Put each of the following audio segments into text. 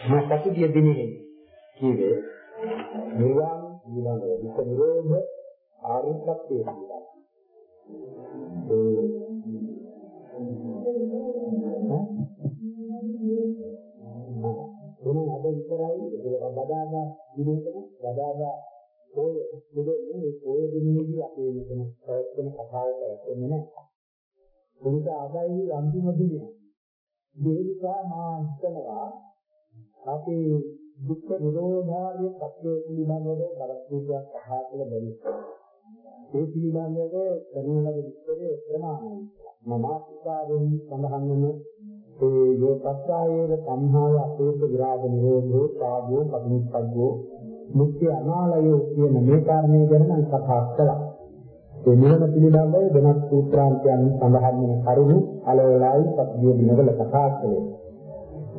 මේ පසුගිය දිනේ කීවේ නිර්වාණ පිළිබඳව වික නිරෝධ ආර්ය සත්‍ය පිළිබඳව. ඒ මොන අද විතරයි ඒක බදාගා දිනේකම බදාගා ඔය මුදේ මේ ඔය දිනේදී අපේ මෙතන ප්‍රයත්න කතාව කරන්නේ නැහැ. ඒක ආදායි අන්තිම දිනේ. ඒ නිසා මා හිතනවා අපේ දුක්ඛ නිරෝධාරිය සත්‍ය පිළිබඳව බලපෑමක් අහා කියලා බැරි. ඒ පිළිබඳව කරන ලද විස්තරය ප්‍රමාණයි. මමාස්කාරයෙන් සඳහන් වන ඒ යෝපස්සායේව සම්හාය අපේත විරාග නිරෝධෝ සාධෝ පදිනිස්සග්ගෝ මුක්ති අනාලයෝ කියන මේ කාරණේ ගැන මම කතා කළා. ඒ නිවන පිළිබඳව වෙනත් සූත්‍රාන්තයන් සඳහන් වෙන කරුණු අලවලායි සත්‍ය දිනවල කතා කළේ.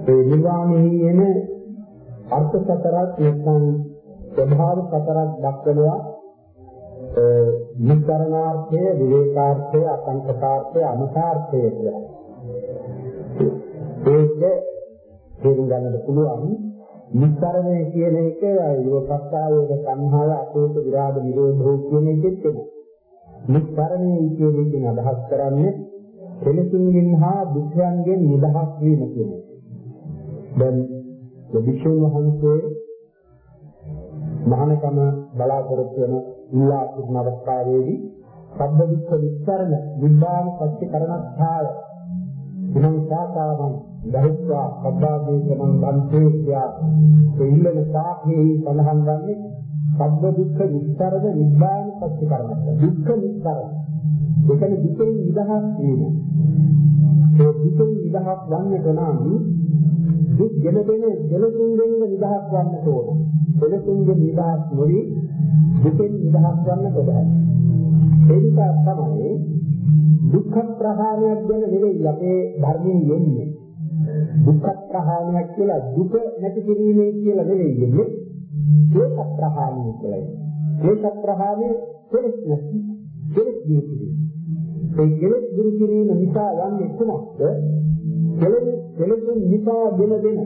ඒ නිර්වාණයේ එන අර්ථ සතරක් නැත්නම් ස්වභාව සතරක් දක්වනවා නිස්කරණාර්ථය විවේකාර්ථය අසංකතාර්ථය අනුසාර්ථය කියලා. ඒක තේරුම් ගන්නට පුළුවන් නිස්කරණය කියන එක යෝපස්සාවේක සංහාව අපේත විරාග නිරෝධෝ කියන එකෙත් එනවා. නිස්කරණය කියන එකෙන් අදහස් කරන්නේ කෙලෙසින්ගෙන් හා දුක්ඛයන්ගෙන් නිදහස් වීම කියන එක. දැන් භික්ෂුන් වහන්සේ මහානකම බලාපොරොත්තු වෙන ඉල්ලා සිටින අවස්ථාවේදී සබ්බ දුක්ඛ විස්තරණ විද්වාන සත්‍ය කරණස්ථාය ඉමං සාකාවං දහිත්වා සබ්බාදී ගමන් බන්තේ කියා දෙල්ලන සාඛේ සඳහන් වන්නේ සබ්බ දුක්ඛ විස්තරණ විද්වාන සත්‍ය කරණස්ථාය දුක්ඛ විස්තරණ ඒකනේ දුකෙන් නිදහස් වීම. ඒ දුකෙන් නිදහස් වන්නට නම් දුක් ගෙන දෙන දෙලසුන්ගෙන් නිදහස් වන්නට ඕන. දෙලසුන්ගෙන් නිදහස් නොවි දුකෙන් නිදහස් වන්නට බෑ. ඒ නිසා තමයි දුක්ඛ ප්‍රහාණයක් ගැන නෙවෙයි අපේ ධර්මයෙන් යන්නේ. දුක්ඛ ප්‍රහාණයක් කියලා දුක නැති කිරීමේ කියලා නෙවෙයි යන්නේ. ඒක ප්‍රහාණය කියලා. ඒක ප්‍රහාණය කෙලෙස් නැති. කෙලෙස් දුරු කිරීම. ඒ කෙලෙස් දුරු කිරීම නිසා යන්නේ කුමක්ද? කෙලෙස් කෙලෙසුන් නිසා දෙන දෙන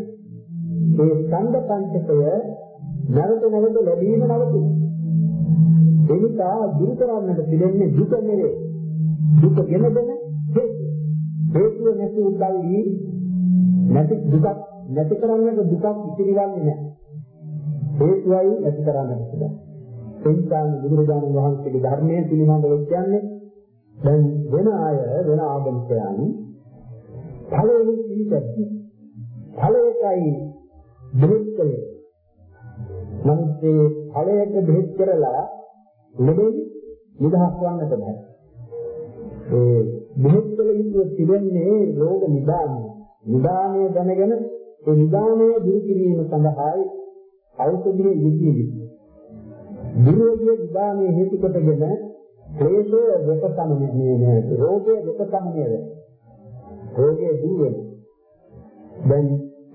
ඒ ඡන්ද පංචකය නැවත නැවත ලැබීම නවතින. ඒ නිසා දුරු කරන්නට පිළිෙන්නේ දුක නෙවේ. දුක ගෙන දෙන හේතු. හේතුව නැති උදල්ලි නැති දුක නැති කරන්නට දුකක් ඉතිරිවන්නේ නැහැ. හේතුවයි නැති කරන්නට සිදා. එනිසා බුදුරජාණන් වහන්සේගේ ධර්මයේ පිළිබඳව කියන්නේ දැන් වෙන අය වෙන ආගමිකයන් ඵලයේ පිළිපැද්දි. ඵලයටයි බෙහෙත් කළේ නමුත් ඒ ඵලයට බෙහෙත් කරලා ලැබෙන්නේ නිදහස් වන්නට බෑ. ඒ බෙහෙත් කළ යුතු තිබෙන්නේ රෝග නිදානය. නිදානය දැනගෙන ඒ නිදානය දුරු කිරීම සඳහායි ඖෂධයේ යෙදී විරෝධී නිදානය හේතු කොටගෙන ක්ලේශය දෙකසමනේ මේ රෝගය දෙකසමනේ වෙනවා රෝගය දුර වෙනවා. දැන්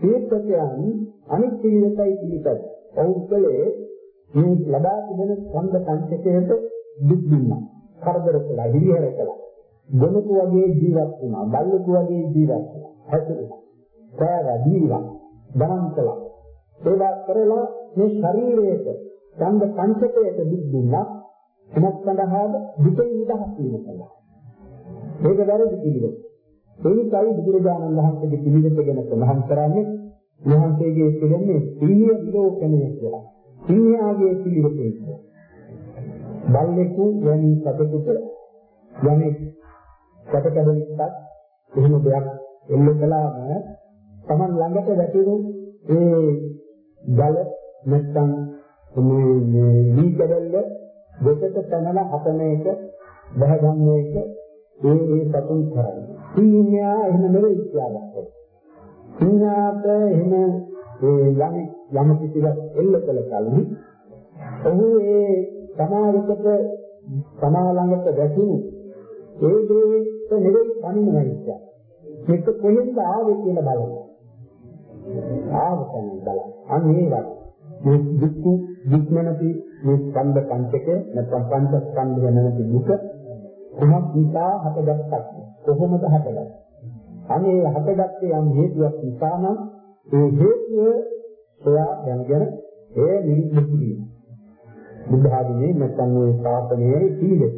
තීර්ථකයන් අනිත් පිළිවෙතයි පිළිපද. ඔවුන් කලේ මේ ලබා තිබෙන ස්කන්ධ පංචකයට දුක් දුන්නා. කරදර කළා, හිරිහැර කළා. ගොනුතු වගේ ජීවත් වුණා, බල්ලෙකු වගේ ජීවත් වුණා. හැසිරුණා. කාය දීලා, දරම් කළා. ඒවා කරලා මේ ශරීරයට ස්කන්ධ පංචකයට දුක් දුන්නා. එනත් සඳහාද දුකෙන් නිදහස් වීම කළා. මේක වැරදි පිළිවෙත. ඒ නිසායි බුදුරජාණන් වහන්සේගේ පිළිවෙත ගැන සඳහන් කරන්නේ වහන්සේගේ පිළිෙන්නේ සීය විලෝකණය කියලා. සීයාගේ පිළිවෙතේ. බල්ලෙකු යනි සතෙකුට යන්නේ සතකඩෙන්නත් එහෙම දෙයක් එල්ල කළාම Taman ළඟට වැටෙනු ඒ බල නැත්තම් මේ මේ වී කඩල්ල දෙකට තනලා හතන එක බහගන්න එක ඒ ඒ සතුන් කරන්නේ. සීඥා එහෙම නෙවෙයි කියලාගත්තා. සීඥාට එහෙම ඒ යම් යම් කිසිවක් එල්ල කළ කලින් ඔහු ඒ සමාවිතට සමා ළඟට වැටුණු ඒ දේට නෙවෙයි පණින වෙන්නේ. මේක කොහෙන්ද ආවේ කියලා බලන්න. ආවතන බලන්න. අන්න ඒ වගේ මේ දුක් දුක් නැති මේ ස්කන්ධ පංචක නැත්නම් පංච ස්කන්ධ නැති දුක කුමක් නිසා හටගත්තද කොහොමද හටගත්තේ අනේ හටගත්තේ යම් හේතුවක් නිසා නම් ඒ හේතුව සොයා දැනගෙන ඒ නිරුද්ධ කිරීම. බුද්ධ ආගමේ නැත්නම් මේ ශාසනයේ සීලෙක.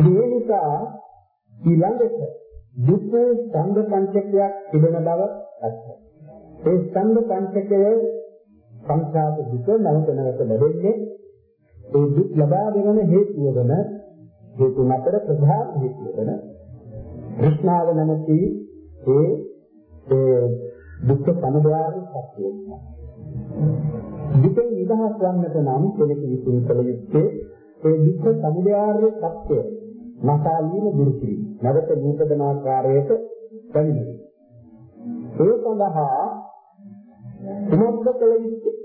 ඒ නිසා ඊළඟට දුක්ඛ ස්කන්ධ පංචකයක් තිබෙන බව ඇත්තයි. ඒ ස්කන්ධ පංචකය සංඛාත දුක නැවත නැවත ලැබෙන්නේ ඒ දුක් ලබා දෙන හේතුව වෙන හේතු අතර ප්‍රධාන හේතුව වෙන කෘෂ්ණාව නැමැති ඒ ඒ දුක්ඛ සමුදයාගේ සත්‍යය. දුකෙන් නිදහස් වන්නට නම් කෙනෙකු විසින් කළ යුත්තේ ඒ දුක්ඛ සමුදයාගේ සත්‍යය මසාලීන දුරු කිරීම. නැවත නූපදනාකාරයට පැමිණීම. ඒ සඳහා කුමක්ද කළ යුත්තේ?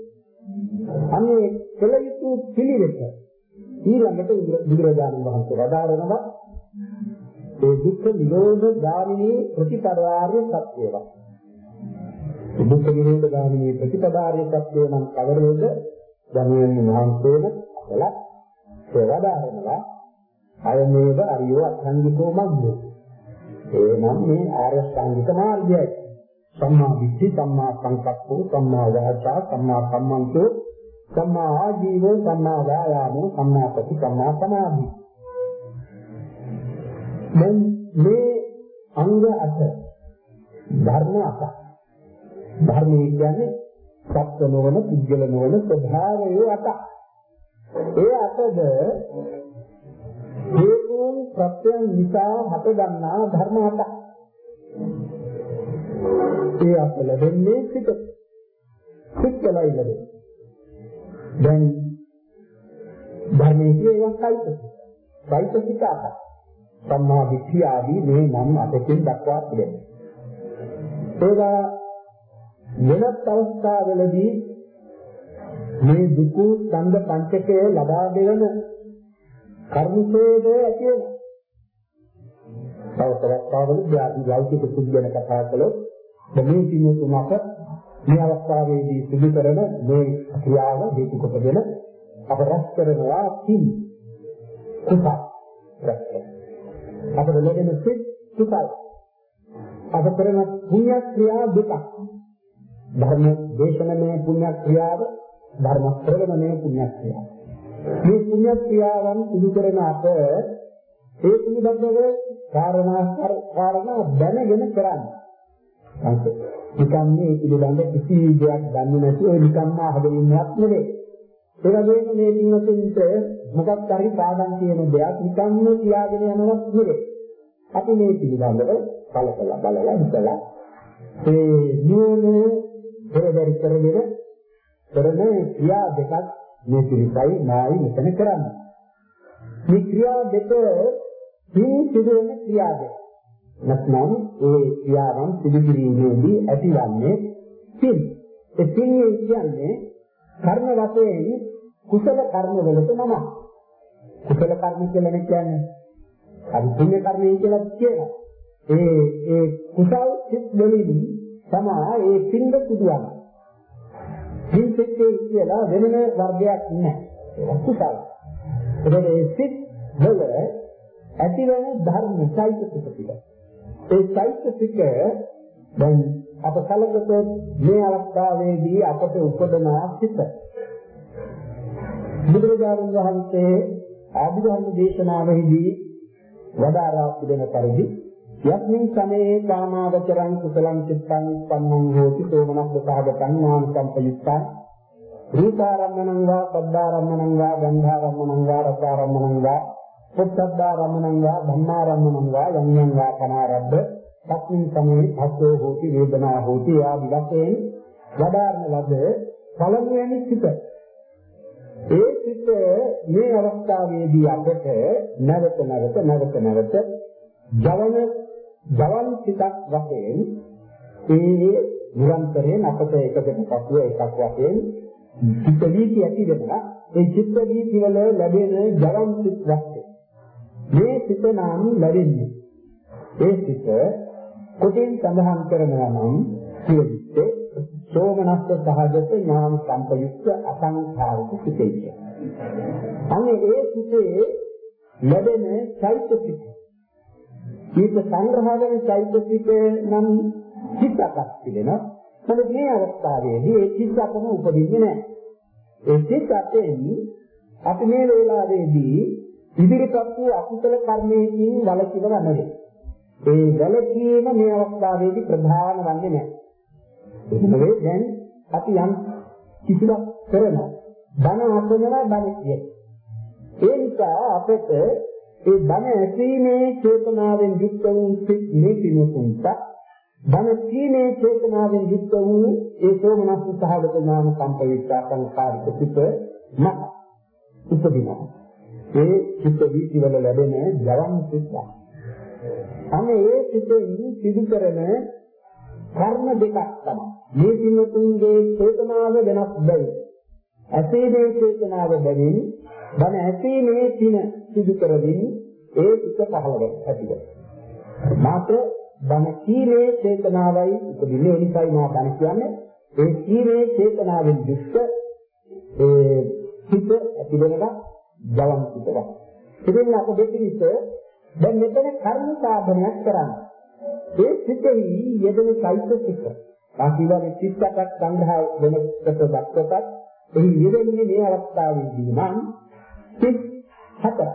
අනේ කළ යුතු පිළිවෙත ඊළඟට බුදුරජාණන් වහන්සේ වදාරනවා ඒ දුක්ඛ නිරෝධ ගාමිනී ප්‍රතිපදාර්ය සත්‍යය. දුක්ඛ නිරෝධ ගාමිනී ප්‍රතිපදාර්ය සත්‍යය නම් කවරේද? ධර්මයෙන් වහන්සේම කළා ඒ වදාරනවා අයමේව අරියෝ අසංගිකෝ මග්ගෝ. එනම් මේ ආර්ය සංගික මාර්ගයයි. සම්මා දිට්ඨි, සම්මා සංකප්පෝ, සම්මා වාචා, සම්මා කම්මන්තෝ, සම්මා ආජීවෝ, සම්මා වායාමෝ, සම්මා සති, සම්මා සමාධි. දැන් මේ අංග අට ධර්ම අට. ධර්මයේ කියන්නේ සත්‍ය නොවන, පුද්ගල නොවන ස්වභාවයේ අට. ඒ අටද හේතුන් ප්‍රත්‍යයන් නිසා හට ගන්නා ධර්ම හතක්. ඒ අප ලැබෙන්නේ සිත. සිත්ලයි ලැබෙන්නේ. දැන් ධර්මයේ කියන කයිත. කයිත සිතාක. සම්මා දිට්ඨිය ආදී මේ නම් අපකින් දක්වා තිබෙනවා. ඒවා වෙනත් අවස්ථාවලදී මේ දුක ඡන්ද පංචකය ලබා දෙන කර්මසේද ඇති වෙනවා. තව තවත් ආවල ලෞකික සුද්ධ ගැන කතා කළොත් මේ සිංහ තුනක මේ අවස්ථාවේදී සිදු කරන මේ ක්‍රියාව හේතු කොටගෙන අප රැස් කරනවා සිල් කුසල රැස් අපට ලැබෙන සිත් කුසල අප කරන පුණ්‍ය ක්‍රියා දෙකක් ධර්ම දේශනමය පුණ්‍ය ක්‍රියාව ධර්ම ශ්‍රවණමය පුණ්‍ය ක්‍රියාව මේ පුණ්‍ය ක්‍රියාවන් සිදු කරන අප ඒ පිළිබඳව කාරණා කාරණා දැනගෙන කරන්නේ. නිකම් මේ පිළිබඳ කිසි දෙයක් දන්නේ නැතුව නිකම්ම අහගෙන ඉන්නවත් නෙවෙයි. ඒ වගේම මේ දිනවලින්ට මොකක් හරි පාඩම් කියන දෙයක් නිකම්ම කියාගෙන යනවත් නෙවෙයි. අපි මේ පිළිබඳව කලකලා බලලා හිතලා ඒ නුවණ පෙරදරි කරගෙන කරන ක්‍රියා දෙකක් මේ පිළිසයි මායි මෙතන කරන්නේ. මේ ක්‍රියා දෙක මේ සිදුවෙන ක්‍රියා දෙක. නැත්නම් ඒ ක්‍රියාවන් සිදු කිරීමේදී ඇතිවන්නේ සිල්. ඒ සිල් කියන්නේ කර්ම වශයෙන් කුසල කර්ම වලට නම. කුසල කර්ම කියලා කියන්නේ අපි පුණ්‍ය කර්මය කියලා කියනවා. ඒ ඒ කුසල් සිත් වලින් තමයි ඒ පින්ද සිදුවන්නේ. හිතෙත්තේ කියලා වෙනම වර්ගයක් නැහැ. ඒක කුසල. ඒකේ ඒ සිත් වල ඇතිවන ධර්ම චෛතසික ටික. ඒ චෛතසික දැන් අප කලකට මේ අවස්ථාවේදී අපට උපදන සිත. බුදුරජාණන් වහන්සේ ආධිධර්ම දේශනාවෙහිදී වදාරා පිළිදෙන පරිදි යස්මින් සමේ කාමාවචරං කුසලං චිත්තං උප්පන්නං හෝති සෝමනස්ස සහගතං ඥාන සම්පයුක්තං රූපාරම්මණං වා පද්දාරම්මණං වා ගන්ධාරම්මණං වා රසාරම්මණං වා පුත්තද්දාරම්මණං වා ධම්මාරම්මණං වා යම් යම් වා කනාරබ්බ තස්මින් සමේ භක්ඛෝ හෝති වේදනා හෝති ආදි වශයෙන් වදාරන ලද පළමුවෙනි සිත. ඒ සිත මේ අවස්ථාවේදී අපට නැවත නැවත නැවත නැවත ජවන ජවන් සිතක් වශයෙන් ඒ නිරන්තරයෙන් අපට එකකට පසුව එකක් වශයෙන් චිත්ත වීති ඇති වෙනවා. ඒ චිත්ත වීති වල ලැබෙන ජවන් සිත් වශයෙන් මේ සිත නම් ලැබෙන්නේ ඒ සිත කොටින් සඳහන් කරනවා නම් කියවිත්තේ සෝමනස්ස සහගත ඥාන සම්පයුක්ත අසංඛාරික සිතේ අනේ ඒ සිතේ ලැබෙන චෛතසික මේක සංග්‍රහ වෙන චෛතසික නම් හිතක් තිබෙනවා. නමුත් මේ අවස්ථාවේදී ඒ සිත් අපම උපදින්නේ නැහැ. ඒ සිත් අපෙන් අපි මේ වේලාවේදී ඉදිරිපත් වූ අකුසල කර්මයකින් වළකිනව නෙවෙයි. ඒ වැළකීම මේ අවස්ථාවේදී ප්‍රධාන වන්නේ නැහැ. එහෙනම් දැන් අපි යම් කිසිවක් කරනවා. බණ අසනවා බණ කියන. ඒ නිසා අපට ඒ බණ ඇසීමේ චේතනාවෙන් යුක්ත වූ සිත් නිතිනුතුන්ට බණ කීමේ චේතනාවෙන් යුක්ත වූ ඒ සෝමනස්ස සහගත ඥාන සම්පවිත්‍යා සංකාරික සිත නැත. උපදිනවා. ඒ චිත්ත වීතිවල ලැබෙන ජවන් සිත්. අනේ ඒ සිතෙන් සිදු කරන කර්ම දෙකක් තමයි. මේ සින්නතුන්ගේ චේතනාව වෙනස් බැරි. ඇසීමේ චේතනාව බැවින් බණ ඇසීමේ තින සිදු කරමින් ඒ සිත පහළ වෙන හැටිද. මාත්‍ර බණ කීමේ චේතනාවයි උපදින්නේ ඒ නිසායි මා බණ කියන්නේ ඒ කීමේ චේතනාවෙන් යුක්ත ඒ සිත ඇති ජලන පිටක. ඉතින් අප දෙපිරිස දැන් මෙතන කර්ම සාධනයක් කරන්නේ. ඒ සිතෙහි යෙදෙන চৈতසික. ආකිවාගේ චිත්තයක් සංග්‍රහ වෙනකොට දක්වපත් එහි යෙදෙන්නේ මේ අවස්ථාවේදී නම් සිත් හතර.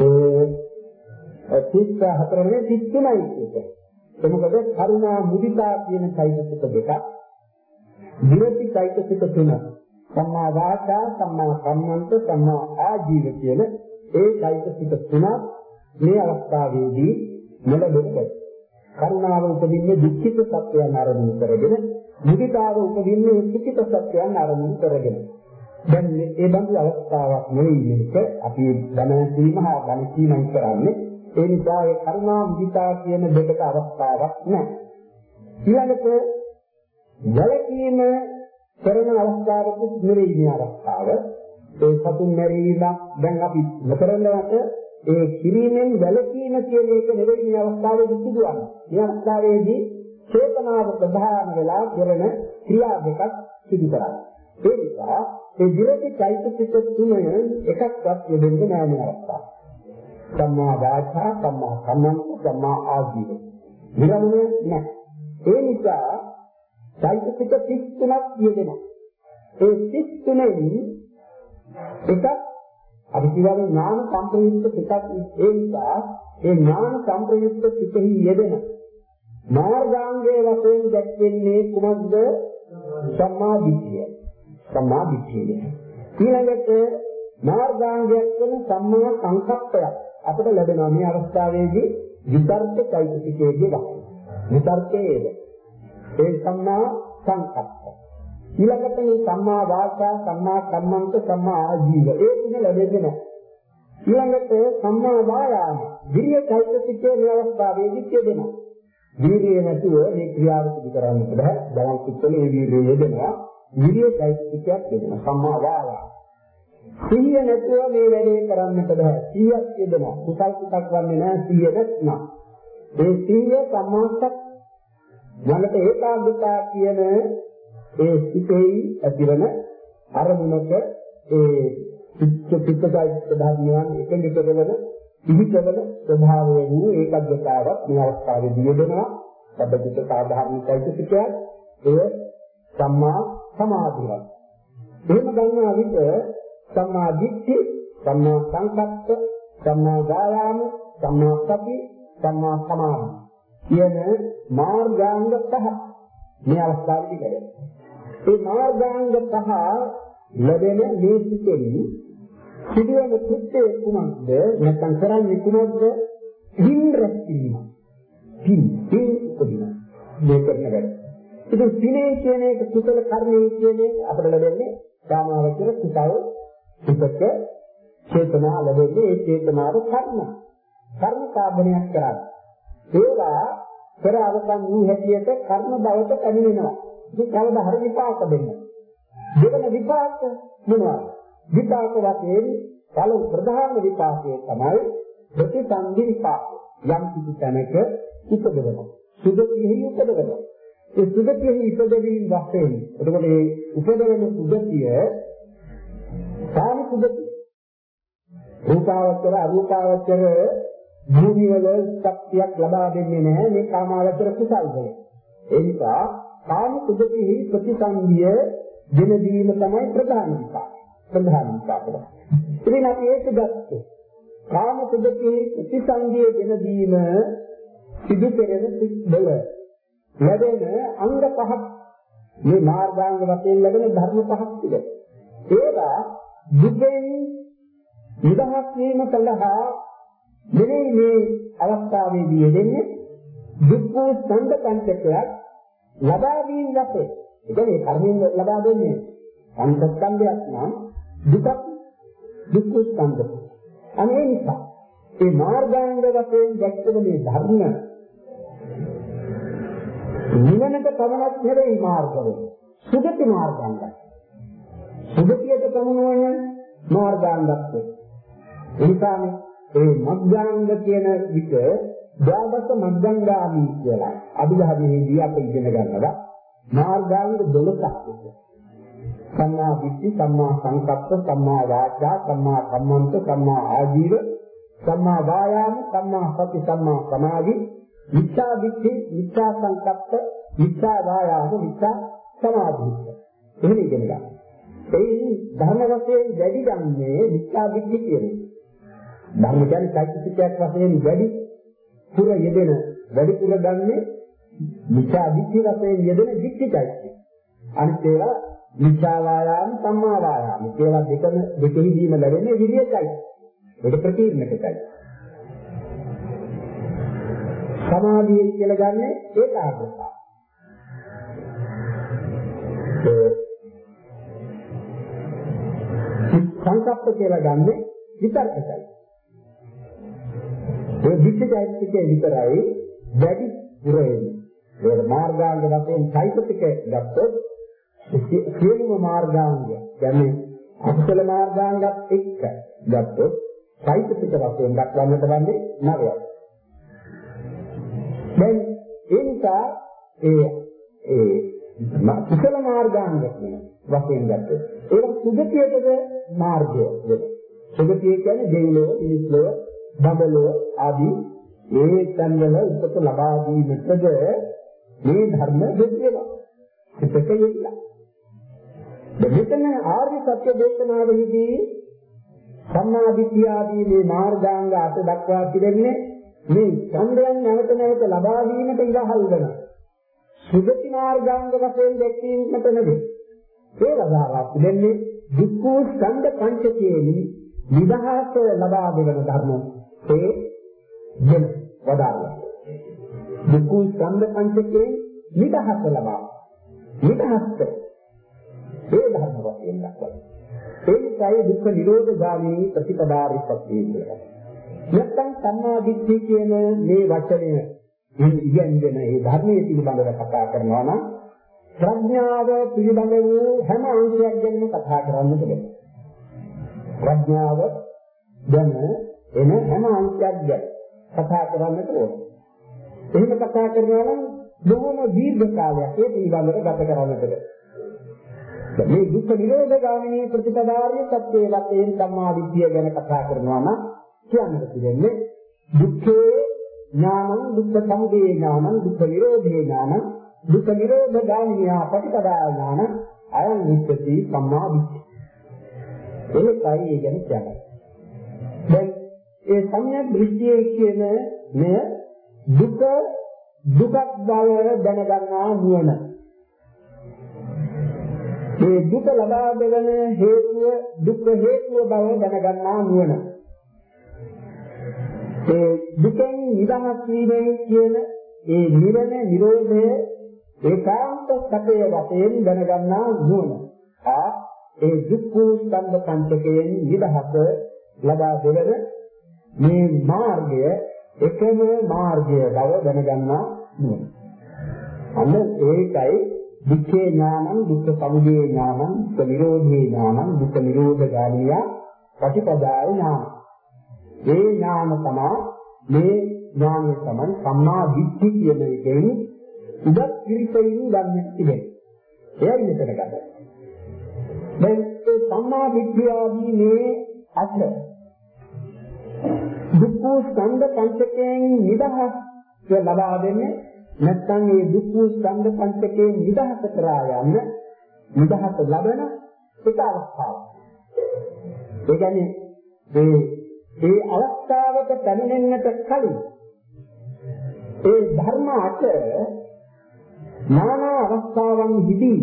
ඒ සිත් හතරනේ සිත් තුනයි කියන්නේ. ඒ මොකද කරුණා මුදිතා කියන চৈতසික දෙකක්. විරති চৈতසික තුනක්. සම්මා වාචා, සම්මා කම්මන්ත, සම්මා ආජීව කියන ඒ চৈতසික තුන මේ අවස්ථාවේදී මෙලෙස කරුණාව උපදින්නේ දුක්ඛිත සත්‍යයන් ආරම්භ කරගෙන මුදිතාව උපදින්නේ සුඛිත සත්‍යයන් ආරම්භ කරගෙන. දැන් මේ බඳු අවස්ථාවක් නෙවෙයි මේක. අපි දැනසීම හා දැනසීමයි කරන්නේ. ඒ නිසා ඒ කරුණා මුදිතා කියන දෙකට අවස්ථාවක් නැහැ. ඊළඟට වැලකීම කරන අවස්ථාවකුත් නෙවෙයි මේ අවස්ථාව ඒ සතුන් මැරීමක් දැන් අපි නොකරනවට ඒ කිරීමෙන් වැළකීම කියන එක නෙවෙයි මේ අවස්ථාවේදී සිදුවන්නේ. මේ අවස්ථාවේදී චේතනාව ප්‍රධාන වෙලා කරන ක්‍රියා දෙකක් සිදු කරන්නේ. ඒ නිසා ඒ විරති චෛතසික තුනය එකක්වත් යෙදෙන්නේ නැහැ මේ අවස්ථාව. සම්මා වාචා, සම්මා කම්මන්ත, සම්මා ආජීව. විරමුණ නැහැ. ඒ නිසා චෛතසික 33ක් යෙදෙනවා. ඒ 33 එකක් අපි කියවනේ ඥාන සම්ප්‍රයුක්ත සිතක් ඒ නිසා ඒ ඥාන සම්ප්‍රයුක්ත සිතෙහි යෙදෙන මාර්ගාංගයේ වශයෙන් දැක්වෙන්නේ කුමක්ද? සම්මා දිට්ඨිය සම්මා දිට්ඨිය ඊළඟට මාර්ගාංගයක් වෙන සම්මා සංකප්පයක් අපිට ලැබෙනවා. මේ අවස්ථාවේදී විතර්ක চৈতසිකයේදී වශයෙන් විතර්කයේද? ඒ සම්මා සංකප්ප ඊළඟට මේ සම්මා වාචා, සම්මා කම්මන්ත, සම්මා ආජීව ඒ තුන ලැබෙන්නේ නැහැ. ඊළඟට සම්මා වායාම, විරිය චෛතසිකයේ මේ අවස්ථාවේදී කියදෙනවා. වීර්යය නැතුව මේ ක්‍රියාව සිදු කරන්න බෑ. දවල් සිත්තේ මේ වීර්යය යෙදෙනවා. විරිය චෛතසිකයක් යෙදෙනවා. සම්මා වායාම. සිහිය නැතුව මේ වැඩේ කරන්නට බෑ. සිහියක් යෙදෙනවා. කුසල් කුසක් වන්නේ නැහැ සිහිය නැත්නම්. ඒ සිහිය සම්මාසක් යනට ඒකාග්‍රතාව කියන ඒ සිතෙහි ඇතිවන අරමුණක ඒ චිත්ත චිත්තයික ධර්මයන් එකඟ කරගෙන පිහිටවන ස්වභාවය වූ ඒකග්ගතාවක් මේ අවස්ථාවේදී යෙදෙනවා. සබ්බචිත්ත සාධාරණ චෛතසිකයක් එය සම්මා සමාධියක්. එහෙම ගන්නා විට සම්මා දිට්ඨි, සම්මා සංකප්ප, සම්මා වායාම, සම්මා සති, සම්මා සමාධි කියන මාර්ගාංග පහ. මේ අවස්ථාවේදී ගැදෙනවා. ඒ මාර්ගාංග පහ ලැබෙන මේ සිතෙන් සිදුවන කෘත්‍යය කුමක්ද? නැත්නම් කරන්නේ කුමක්ද හින්රස් කිරීම හින් හින් උපදින. මේ කරන වැඩ. ඉතින් සිනේ කියන එක කුසල කර්මයේ කියන එක අපිට ලැබෙන්නේ කාමාවචර කුසල සිතක චේතනා ලැබෙන්නේ ඒ චේතනාව කර්ම. කර්ම සාධනයක් කරන්නේ ඒවා පෙර අවසන් වූ හැටියට කර්ම බවට පැමිණෙනවා ඉතින් කවදා හරි විපාක දෙන්න. දෙවන විපාක මොනවද? විපාක වශයෙන් පළමු ප්‍රධාන විපාකය තමයි ප්‍රතිසන්දි විපාකය. යම් කිසි තැනක ඉපදෙනවා. සුදතියෙහි ඉපදෙනවා. ඒ සුදතියෙහි ඉපදෙමින් වශයෙන් එතකොට මේ උපදවන සුදතිය සාමි සුදතිය. රූපාවචර අරූපාවචර භූමි වල ශක්තියක් ලබා දෙන්නේ නැහැ මේ කාමාවචර කුසල් වල. ඒ නිසා කාම සුගතිෙහි ප්‍රතිසන්දිය දෙන දීම තමයි ප්‍රධාන විපාක. ප්‍රධාන විපාක. ඉතින් අපි ඒක ගත්තේ. කාම සුගතිෙහි ප්‍රතිසන්දිය දෙන දීම සිදු කෙරෙන සිද්දල ලැබෙන අංග පහක් මේ මාර්ගාංග වශයෙන් ලැබෙන ධර්ම පහක් තිබෙනවා. ඒවා දුකෙන් නිදහස් වීම සඳහා මෙලෙයි මේ අවස්ථාවේදී යෙදෙන්නේ දුක් වූ ස්කන්ධ පංචකයක් ලබා දීම වශයෙන්. ඒ කියන්නේ කර්මයෙන් ලබා දෙන්නේ පංචස්කන්ධයක් නම් දුක දුක් වූ ස්කන්ධ. අනේ නිසා ඒ මාර්ගාංග වශයෙන් දැක්කම මේ ධර්ම නිවනට පමණක් නෙවෙයි මාර්ගවල. සුගති මාර්ගාංගයි. සුගතියට පමුණවන මාර්ගාංගත් එනිසානේ ඒ මග්ගාංග කියන විට ද්වාදස මග්ගංගාමී කියලා අභිධර්මයේදී අපි ඉගෙන ගන්නවා මාර්ගාංග 12ක් සම්මා දිට්ඨි සම්මා සංකප්ප සම්මා වාචා සම්මා කම්මන්ත සම්මා ආජීව සම්මා වායාම සම්මා සති සම්මා සමාධි මිච්ඡා දිට්ඨි මිච්ඡා සංකප්ප මිච්ඡා වායාම මිච්ඡා සමාධි එහෙම ඉගෙන ගන්න. ඒ ධර්ම වශයෙන් වැඩි ගන්නේ මිත්‍යා දිට්ඨිය කියන්නේ. ධර්ම කියන්නේ චෛතසිකයක් වශයෙන් වැඩි පුර යෙදෙන වැඩි පුර ගන්නේ මිත්‍යා දිට්ඨිය වශයෙන් යෙදෙන දිට්ඨියයි. අනිත් ඒවා මිත්‍යා වායාම සම්මා වායාම. ඒවා දෙකම දෙකෙහිදීම ලැබෙන්නේ විරියයි. ඒක ප්‍රතිර්ණකයි. සමාධිය කියලා ගන්නේ ඒකාග්‍රතාව. සංකප්ප කියලා ගන්නෙ විතර්කයි. ඒ විචිතයිතිකේ විතරයි වැඩි පුරේන්නේ. ඒක මාර්ගාංග වශයෙන් චෛතසික ගත්තොත් සියලුම මාර්ගාංග කියන්නේ අකුසල මාර්ගාංගත් එක්ක ගත්තොත් චෛතසික වශයෙන් දක්වන්නට වන්නේ නවයක්. දැන් ඒ නිසා ඒ ඒ කුසල මාර්ගාංග වශයෙන් ගත්තොත් ඒක සුගතියටද මාර්ගය වෙනවා. සුගතිය කියන්නේ දෙවිලෝ, මිනිස්ලෝ, බඹලෝ ආදී මේ තන්වල උපත ලබා දීමටද මේ ධර්ම දෙන්නවා. පිටක යෙදලා. මෙතන ආර්ය සත්‍ය දේශනාවෙහිදී සම්මා දිට්ඨිය ආදී මේ මාර්ගාංග අට දක්වා තිබෙන්නේ මේ ඡන්දයන් නැවත නැවත ලබා ගැනීමට ඉවහල් වෙන සුගති මාර්ගාංග වශයෙන් දැක්වීමට නෙවේ. ඒ වදාරා තිබෙන්නේ දුක්ඛ ස්කන්ධ පංචකයේහි නිදහස ලබා දෙන ධර්ම ඒ දෙන වදාරා. දුක්ඛ ස්කන්ධ පංචකයේ නිදහස ලබා නිදහස්ත ඒ ධර්ම වශයෙන් දක්වනවා. ඒ නිසායි දුක්ඛ නිරෝධ ගාමී ප්‍රතිපදාරිපත්‍ය කියලා. නැත්නම් සම්මා දිට්ඨිය කියන මේ වචනය ඉගෙනගෙන ඒ ධර්මයේ පිළිබඳව කතා කරනවා නම් ප්‍රඥාව පිළිබඳ වූ හැම අංශයක් ගැනම කතා කරන්නට බෑ. ප්‍රඥාව ගැන එන හැම අංශයක් ගැන කතා කරන්නට ඕන. එහෙම කතා කරනවා නම් බොහොම දීර්ඝ කාලයක් ඒ පිළිබඳව ගත කරන්නට බෑ. මේ දුක්ඛ නිරෝධ ගාමිනී ප්‍රතිපදාර්ය සත්‍යයේ වශයෙන් සම්මා විද්‍ය ගැන කතා කරනවා නම් කියන්නට පිළිෙන්නේ දුක්ඛේ ඥානං දුක්ඛ සමුදය ඥානං දුක්ඛ නිරෝධේ ඥානං දුක්ඛ නිරෝධ ගාමිනියා ප්‍රතිපදා ඥාන අයං විච්ඡති සම්මා විච්ඡති. ඒකයි ඒ ගැන කියන්නේ. දැන් ඒ සම්‍යක් දෘෂ්ටියේ කියන මෙය දුක දුකක් බව දැනගන්නා නුවණ. මේ දුක ලබා දෙන හේතුව දුක් හේතුව බව දැනගන්නා නුවණ. ඒ දුකෙන් නිදහස් වීමේ කියන ඒ නිවන නිරෝධය ඒකාන්ත සත්‍ය වශයෙන් දැනගන්නා නුවණ. ආ ඒ දුක්ඛ ස්කන්ධ පංචකයෙන් නිදහස ලබා දෙවන මේ මාර්ගය එකම මාර්ගය බව දැනගන්නා නුවණ. අන්න ඒකයි දුක්ඛේ ඥානං දුක්ඛ සමුදය ඥානං දුක්ඛ නිරෝධේ ඥානං දුක්ඛ නිරෝධ ගාමිය ප්‍රතිපදාය ඥාන. ඒ ඥාන තමයි මේ ඥානය තමයි සම්මා දිට්ඨිය කියන එකෙන් උදත් පිරිසෙන් ගන්න තිබෙන්නේ. එයයි මෙතන ගන්න. දැන් ඒ සම්මා දිට්ඨිය ආදී මේ දුක් වූ ස්කන්ධ පංචකයෙන් නිදහස් ලබා දෙන්නේ. නැත්නම් මේ දුක් වූ ස්කන්ධ පංචකයෙන් නිදහස කරා යන්න නිදහස ලබන එක අවස්ථාවක්. ඒ කියන්නේ මේ මේ අවස්ථාවක පැමිණෙන්නට කලින් ඒ ධර්ම අට නානා අවස්ථාවන් හිදී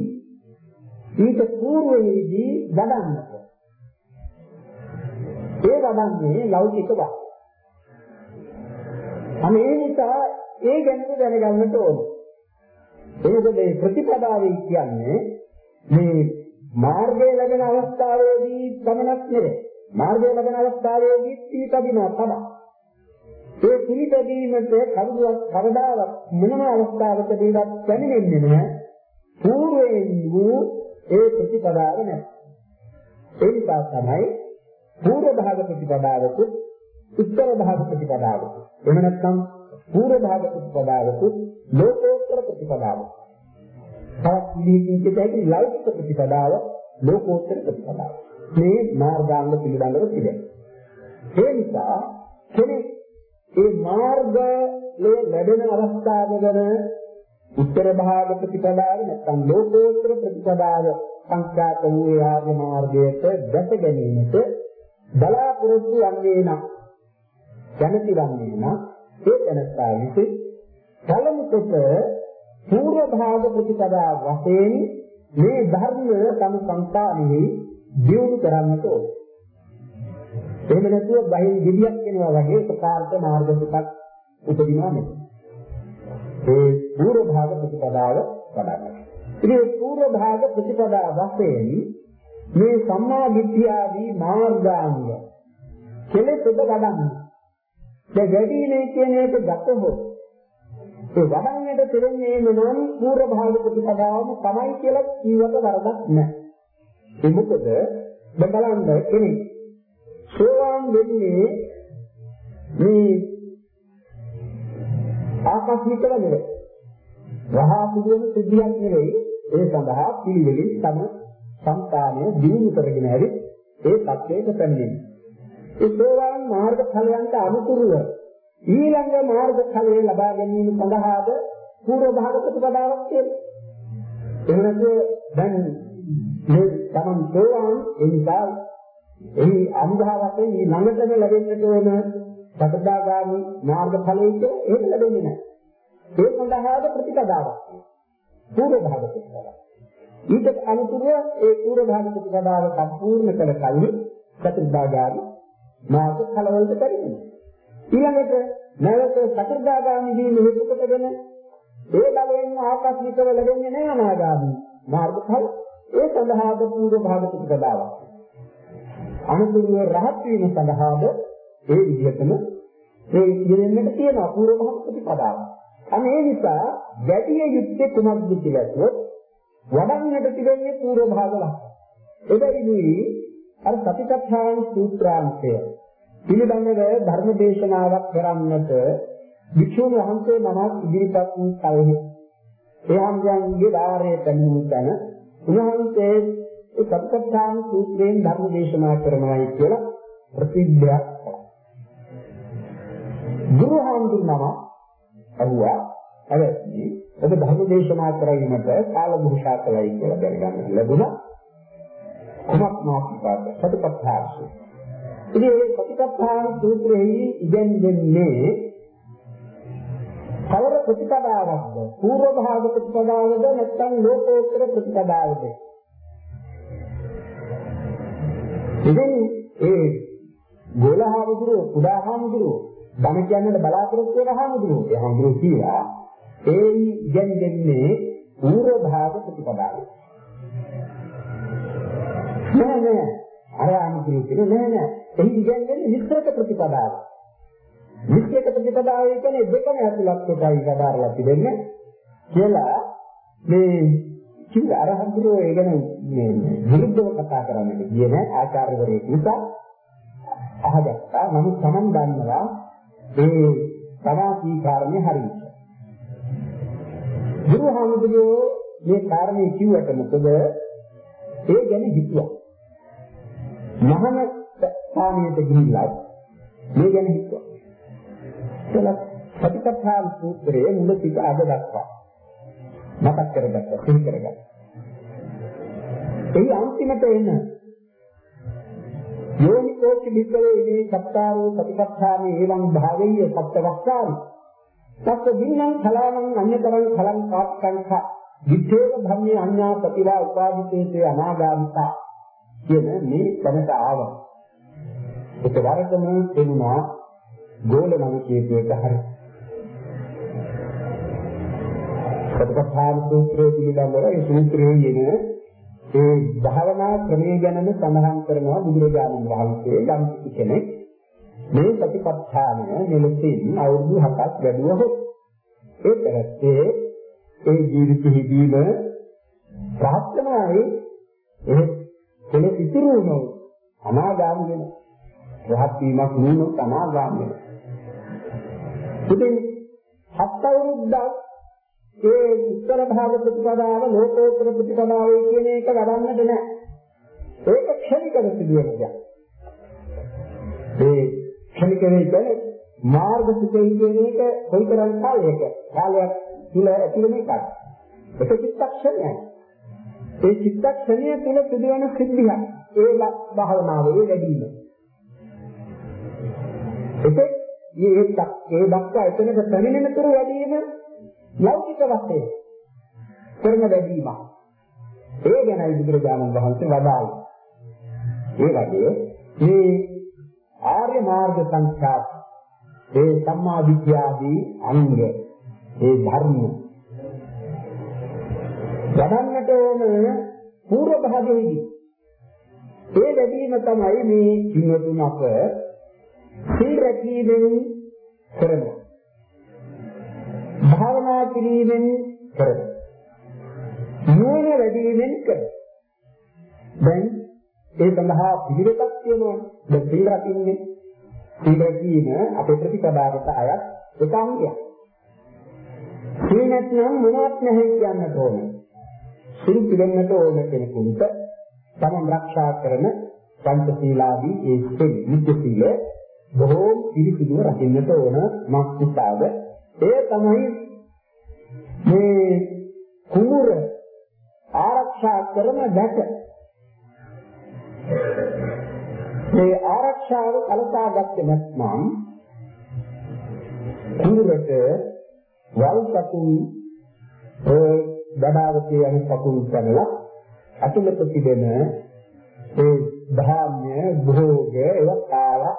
ඊට పూర్වයේදී වඩන්නට. ඒ වඩන්නේ ලෞකික වාක්‍ය. අනේ නිසා ඒ ගැන දැනගන්නට ඕනේ. ඒකද මේ ප්‍රතිපදාවේ කියන්නේ මේ මාර්ගය ලැබෙන අවස්ථාවේදී පමණක් නෙවෙයි. මාර්ගය ලැබෙන අවස්ථාවේදී පිළිපදිනවා තමයි. ඒ පිළිපැදීමට කවුරුවත් කවදාවත් මොනම අවස්ථාවකදීවත් පැමිණෙන්නේ නැහැ. పూర్වයෙන් වූ ඒ ප්‍රතිපදාව නැහැ. ඒ නිසා තමයි පූර්ව භාග ප්‍රතිපදාවකුත් උත්තර භාග ප්‍රතිපදාවකුත්. එහෙම නැත්නම් පූර්ව භාග ප්‍රතිපදාවකුත් ලෝකෝත්තර ප්‍රතිපදාවකුත්. තවත් විදිහකින් කියතයි ලෞකික ප්‍රතිපදාව ලෝකෝත්තර ප්‍රතිපදාව. මේ මාර්ගාංග පිළිබඳව තිබෙනවා. ඒ නිසා කෙනෙක් ඒ මාර්ගයේ ලැබෙන අවස්ථාව ගැන උත්තර භාග ප්‍රතිපදාව නැත්නම් ලෝකෝත්තර ප්‍රතිපදාව සංඛ්‍යාත වූ ආර්ය මාර්ගයට දැක ගැනීමට බලාපොරොත්තු වන්නේ නම් දැනති වන්නේ නම් ඒ තනස්සා විසින් පළමු කොට පූර්ව භාග ප්‍රතිපදාව වශයෙන් මේ ධර්මය තම සංස්කාරෙහි දියුණු කරන්නට ඕනේ එහෙම නැතුව බහින් ගෙඩියක් වෙනවා වගේ ප්‍රකාරක මාර්ග දෙකක් උපදිනවා නෙමෙයි. ඒ පූර්ව භාග ප්‍රතිපදාව වඩන්න. ඉතින් පූර්ව භාග ප්‍රතිපදාව වශයෙන් මේ සම්මා විද්‍යාවී මාර්ගාංග කෙලෙසද වඩන්න. දැන් වැඩිමේ කියන එක ගතහොත් ඒ වඩන්නට තිරෙන්නේ නම් පූර්ව භාග ප්‍රතිපදාවම තමයි කියලා කීවට වරදක් නැහැ. ඒ මොකද දැන් බලන්න කෙනෙක් සෝවාන් වෙන්නේ මේ ආකස්මිකව නෙවෙයි. වහා සිදුවෙන සිද්ධියක් නෙවෙයි. ඒ සඳහා පිළිවෙලින් තම සංකාමය දිනු කරගෙන හරි ඒ තත්ත්වයට පැමිණෙනවා. ඒ සෝවාන් මාර්ග ඵලයන්ට අනුතුරුව ඊළඟ මාර්ග ඵලය ලබා ගැනීම සඳහාද පූර්ව භාග ප්‍රතිපදාවක් තියෙනවා. එහෙනම් දැන් මේ තමන් සෝවාන් ඒ නිසා එහි අනුභව වශයෙන් මේ ළඟටම ලැබෙන්නට ඕන සතරදාගාමි මාර්ගඵලයක ඒක ලැබෙන්නේ නැහැ. ඒ සඳහාද ප්‍රතිපදාවක්. පූර්ව භාග ප්‍රතිපදාව. ඊට අනුතුරව ඒ පූර්ව භාග ප්‍රතිපදාව සම්පූර්ණ කළ කලින් සතරදාගාමි මාර්ගඵල වලට පරිණිමු. ඊළඟට නැවත සතරදාගාමි වීම හේතු කොටගෙන ඒ බලයෙන් ආකස්මිකව ලැබෙන්නේ නැහැ අනාගාමි මාර්ගඵල. ඒ සඳහාද පූර්ව භාග ප්‍රතිපදාවක්. අනුතුරුව රහත් වීම සඳහාද ඒ විදිහටම මේ ඉගෙනෙන්නට තියෙන අපූර්ව ප්‍රතිපදාව. අනේ ඒ නිසා වැඩි යුත්තේ කුමක්ද කියලා කිව්වොත් වඩන්නට තිබෙන්නේ පූර්ව භාග ලක්ෂණ. එබැවිනි අර සතිපට්ඨාන සූත්‍රාන්තය පිළිබඳව ධර්ම දේශනාවක් කරන්නට වික්ෂුන් වහන්සේ නමක් ඉදිරිපත් වූ කලෙහි ඒ ආම්යන්ගේ වාරයේ පැමිණි තැන උන්වහන්සේ ඒ සත්‍යඥාන සූත්‍රයෙන් ධර්ම දේශනා කරනවායි කියලා ප්‍රසිද්ධයක් කරා. ගුරුහාමුදුරුවම අරුවා අවැසි ඔබ ධර්ම දේශනා කරවීමට කාල භූෂා කළයි කියලා දැනගන්න ලැබුණා. කොමත් මාසිකාද සතිපට්ඨාන ඉතින් මේ සතිපට්ඨාන සූත්‍රයේ ඉගෙනගන්නේ කවර ප්‍රතිපදාවක්ද? පූර්ව භාග ප්‍රතිපදාවද නැත්නම් ලෝකෝත්තර ප්‍රතිපදාවද? ඉතින් ඒ ගෝලහාමුදුරුවෝ කුඩාහාමුදුරුවෝ බණ කියන්නට බලාපොරොත්තු වෙන හාමුදුරුවෝ ඒ හාමුදුරුවෝ කියලා ඒ ඉගෙනගන්නේ පූර්ව භාග ප්‍රතිපදාව. නෑ නෑ අර හාමුදුරුවෝ කියන්නේ නෑ නෑ එහි ඉගෙනගන්නේ නිස්සරක ප්‍රතිපදාව. නිස්සරක ප්‍රතිපදාව කියන්නේ දෙකම ඇතුළත් කොටයි කඩාරලා තිබෙන්නේ කියලා මේ කිව්ව අරහන්තුරෝ ඒ ගැන මේ විරුද්ධව කතා කරන්නට ගියේ නෑ ආචාර්යවරයෙක් නිසා අහගත්තා නමුත් Taman දන්නවා ඒ සමාධි කාරණේ හරියට. ගුරුහාමුදුරුවෝ මේ කාරණේ කිව්වට මොකද ඒ ගැන හිතුවා. මහාන ස්ථානයට ගිහිල්ලා මේ ගැන හිතුවා. එතන සතිපට්ඨාන සූත්‍රයේ මුල සිට අද දක්වා මතක් කරගත්තා සිහි කරගත්තා. එහි අන්තිමට එන යෝනිකෝච විද්දේ මේ සත්තාරෝ සතිපට්ඨානේ එවං භාවෙය සත්‍යවස්සාරි. තස්ස දින්නම් කලාවං අඤ්‍යතරං කලං කාක්කංඛ විච්ඡේද ධම්මේ අඤ්ඤා ප්‍රතිලා උපාදිතේසේ අනාගාමිතා කියන මේ තැනට ආවා. ඒක වරදම තේරුණා ගෝල නම් කියපු එක හරි. සතිපට්ඨාන සූත්‍රයේ පිළිබඳව ඒ සූත්‍රයේ යෙන ඒ භාවනා ක්‍රමයේ ගැනම සඳහන් කරනවා බුදුරජාණන් වහන්සේ යම් කෙනෙක් මේ සතිපට්ඨානය මෙලෙසින් අවුරුදු 7ක් වැඩුවහොත් ඒ තරත්තේ ඒ ජීවිතෙහිදීම ප්‍රාර්ථනායි ඒ කෙනෙක් ඉතිරි වුණොත් අනාගාමී වෙනවා. රහත් වීමක් නුනොත් අනාගාමී වෙනවා. ඉතින් හත් අවුරුද්දක් ඒ උත්තර භාග ප්‍රතිපදාව ලෝකෝත්තර ප්‍රතිපදාවයි කියන එක ගණන්නට නෑ. ඒක ක්ෂණිකව සිදුවෙන දෙයක්. ඒ ක්ෂණික වෙන්නේ මාර්ග සුඛය කියන එක කොයිතරම් කාලයක කාලයක් තුල ඇති වෙන එකක්. ඒක චිත්තක්ෂණයයි. ඒ චිත්තක්ෂණය තුල සිදුවන සිද්ධියක්. ඒ භාවනාවේ වැඩිම. ඒක මේ ඒ දක්වා එතනට පැමිණෙන තුරු වැඩිම ලෞකික වශයෙන් කරන වැඩිම. ඒ ගැනයි බුදුරජාණන් වහන්සේ වදාළේ. ඒ වගේ මේ ආර්ය මාර්ග සංඛ්‍යාත ඒ සම්මා විද්‍යාදී අංග ඒ ධර්ම ගණන්නට ඕන පූර්ව භාගයේදී ඒ ලැබීම තමයි මේ කිනුතුන් අප සීල රැකීමෙන් කරන භාවනා කිරීමෙන් කරන නුවණ වැඩිවීමෙන් කරන දැන් ඒ සඳහා පිළිවෙතක් තියෙනවා දැන් සීල රකින්නේ. සීල රැකීම අපේ ප්‍රතිපදාවට අයත් එක අංගයක් සීල නැත්නම් මොනවත් නැහැ කියන්නට ඕනේ. සීල් පිළිගන්නට ඕන කෙනෙකුට තමන් ආරක්ෂා කරන පංචශීලාදී ඒ සීල නිත්‍ය සීල බොහෝ පිළිසිදුව රකින්නට ඕන මක්නිසාද ඒ තමයි මේ කුමුර ආරක්ෂා කරන දැක. මේ ආරක්ෂාව කලකාගත්තේ නැත්නම් කුමුරට වල්පතුන් ඒ දඩාවතේ යන පකුල් කරලා අතුලත තිබෙන ඒ ධාන්‍ය භෝග ඒවා කාලා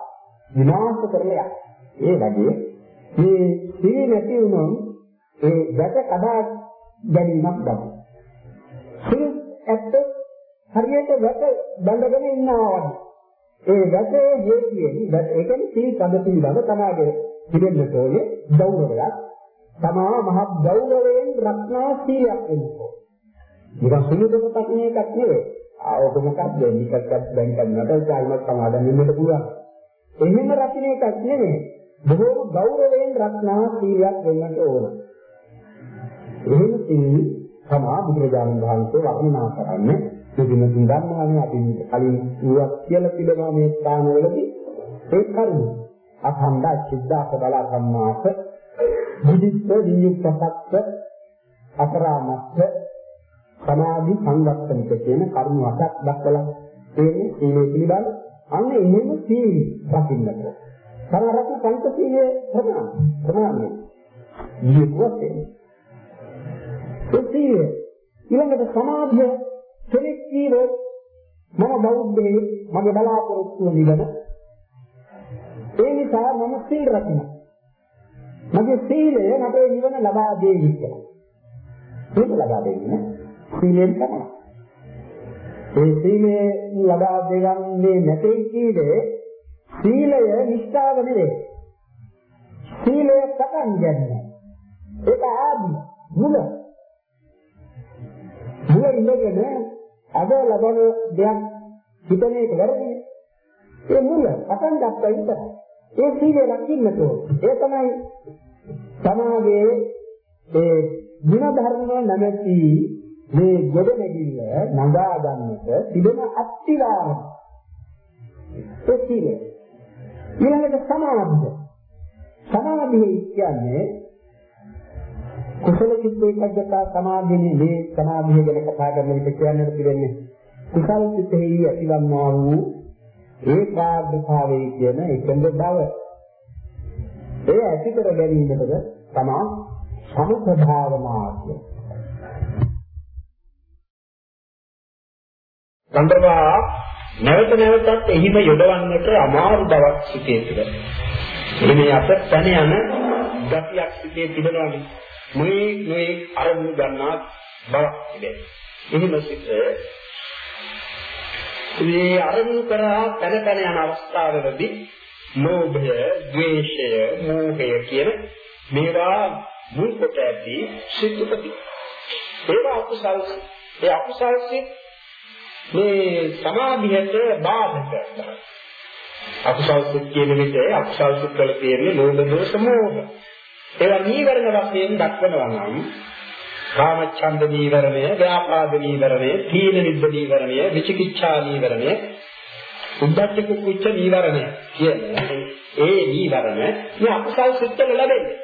විනාශ කරලා ඒ වගේ මේ සී නැති වුණොත් ඒ වැට කඩා ගැනීමක් ගන්න. සී ඇත්ත හරියට වැට බඳගෙන ඉන්නවා වගේ. ඒ වැටේ හේතියෙන් වැට ඒ කියන්නේ සී කඳ පිළිබඳ තමාගේ පිළිෙන්නට ඕනේ ගෞරවයක්. තමා මහ ගෞරවයෙන් රක්නා සීයක් වෙනවා. නිකන් සුළුදමක් නෙවෙයි එකක් නෙවෙයි. ආවක මොකක්ද නිකක්වත් දැන් කරනකොට කායිමත් සමාදන් වෙන්නට පුළුවන්. එහෙම රකින්න එකක් නෙවෙයි. බොහෝ ගෞරවයෙන් රක්නා සීලයක් වෙන්නට ඕන. එහෙම සීල් තමා බුදුරජාණන් වහන්සේ වර්ණනා කරන්නේ දෙදින තුන් ගන්නවානේ අපි කලින් ඌවක් කියලා පිළිගම මේ ස්ථානවලදී ඒ කරුණ අඛණ්ඩ සිද්ධාස බල සම්මාස බුද්ධිත්ව විඤ්ඤුක්තසත්ත්ව අපරාමත්ත සමාධි සංගත්තනික කියන කරුණු අටක් දක්වලා තියෙන්නේ සීලය පිළිබඳ අන්න එහෙම සීල රකින්නට. සමහරක් පංච සීලයේ ප්‍රමාණ ප්‍රමාණය. ඊයුවත් ඒ සීලය ඊළඟට සමාධිය කෙනෙක් කීවොත් මම බෞද්ධයෙක් මගේ බලාපොරොත්තුව නිවන ඒ නිසා මම සීල් රකින්න. මගේ සීලය මට නිවන ලබා දෙයි කියලා. ඒක ලබා දෙන්නේ සීලෙන් තමයි. ඒ සීලය ලබා දෙගන්නේ නැtei කීවේ සීලය නිෂ්ඨාව නෙවේ. සීලය පටන් ගන්න. ඒක ආදි මුල. මුල ඉඳගෙන අද ලබන දෙයක් හිතන එක වැරදිනේ. ඒ මුල පටන් ගත්තා විතරයි. ඒ සීලය රකින්නට ඒ තමයි සමාගයේ ඒ ಗುಣ ධර්ම නැමැති මේ ගොඩනැගිල්ල නගා ගන්නට තිබෙන අත්තිවාරම ඒ සීලය. ඊළඟට සමාධිය. සමාධිය කියන්නේ කුසල චිත්ත ඒකග්ගතා සමාධියනේ. මේ සමාධිය ගැන කතා කරන විට කියන්නට පිළිෙන්නේ කුසල චිත්තෙහි ඇතිවන්නා වූ ඒකාග්‍රතාවයේ කියන එකඟ බව. ඒ ඇති කර ගැනීමකට තමා සමුප භාවනා කියන්නේ. සම්ප්‍රවා නැවත නැවතත් එහිම යොදවන්නට අමාරු බවක් සිටේ තුළ. එහිම යත පැන යන ගතියක් සිටේ තිබෙනවා. මේ මේ අරමුණු ගන්නා බවක් තිබේ. එහිම සිට මේ අරමුණු කරා පැන පැන යන අවස්ථාවවලදී ලෝභය, ද්වේෂය, මෝහය කියන මේවා මුල් කොට ඇති සිතුපති. ඒවා අකුසල්. ඒ අකුසල් සිත් මේ සමාධියට බාධක කරනවා. අකුසල් සිත් කියන විට අකුසල් සිත් වල තියෙන්නේ ලෝභ දෝෂ මෝහ. ඒවා නීවරණ වශයෙන් දක්වනවා නම් කාමච්ඡන්ද නීවරණය, ව්‍යාපාද නීවරණය, තීන නිද්ද නීවරණය, විචිකිච්ඡා නීවරණය, උද්ධච්ච කුච්ච නීවරණය කියන්නේ ඒ නීවරණ මේ අකුසල් සිත් වල ලැබෙන්නේ.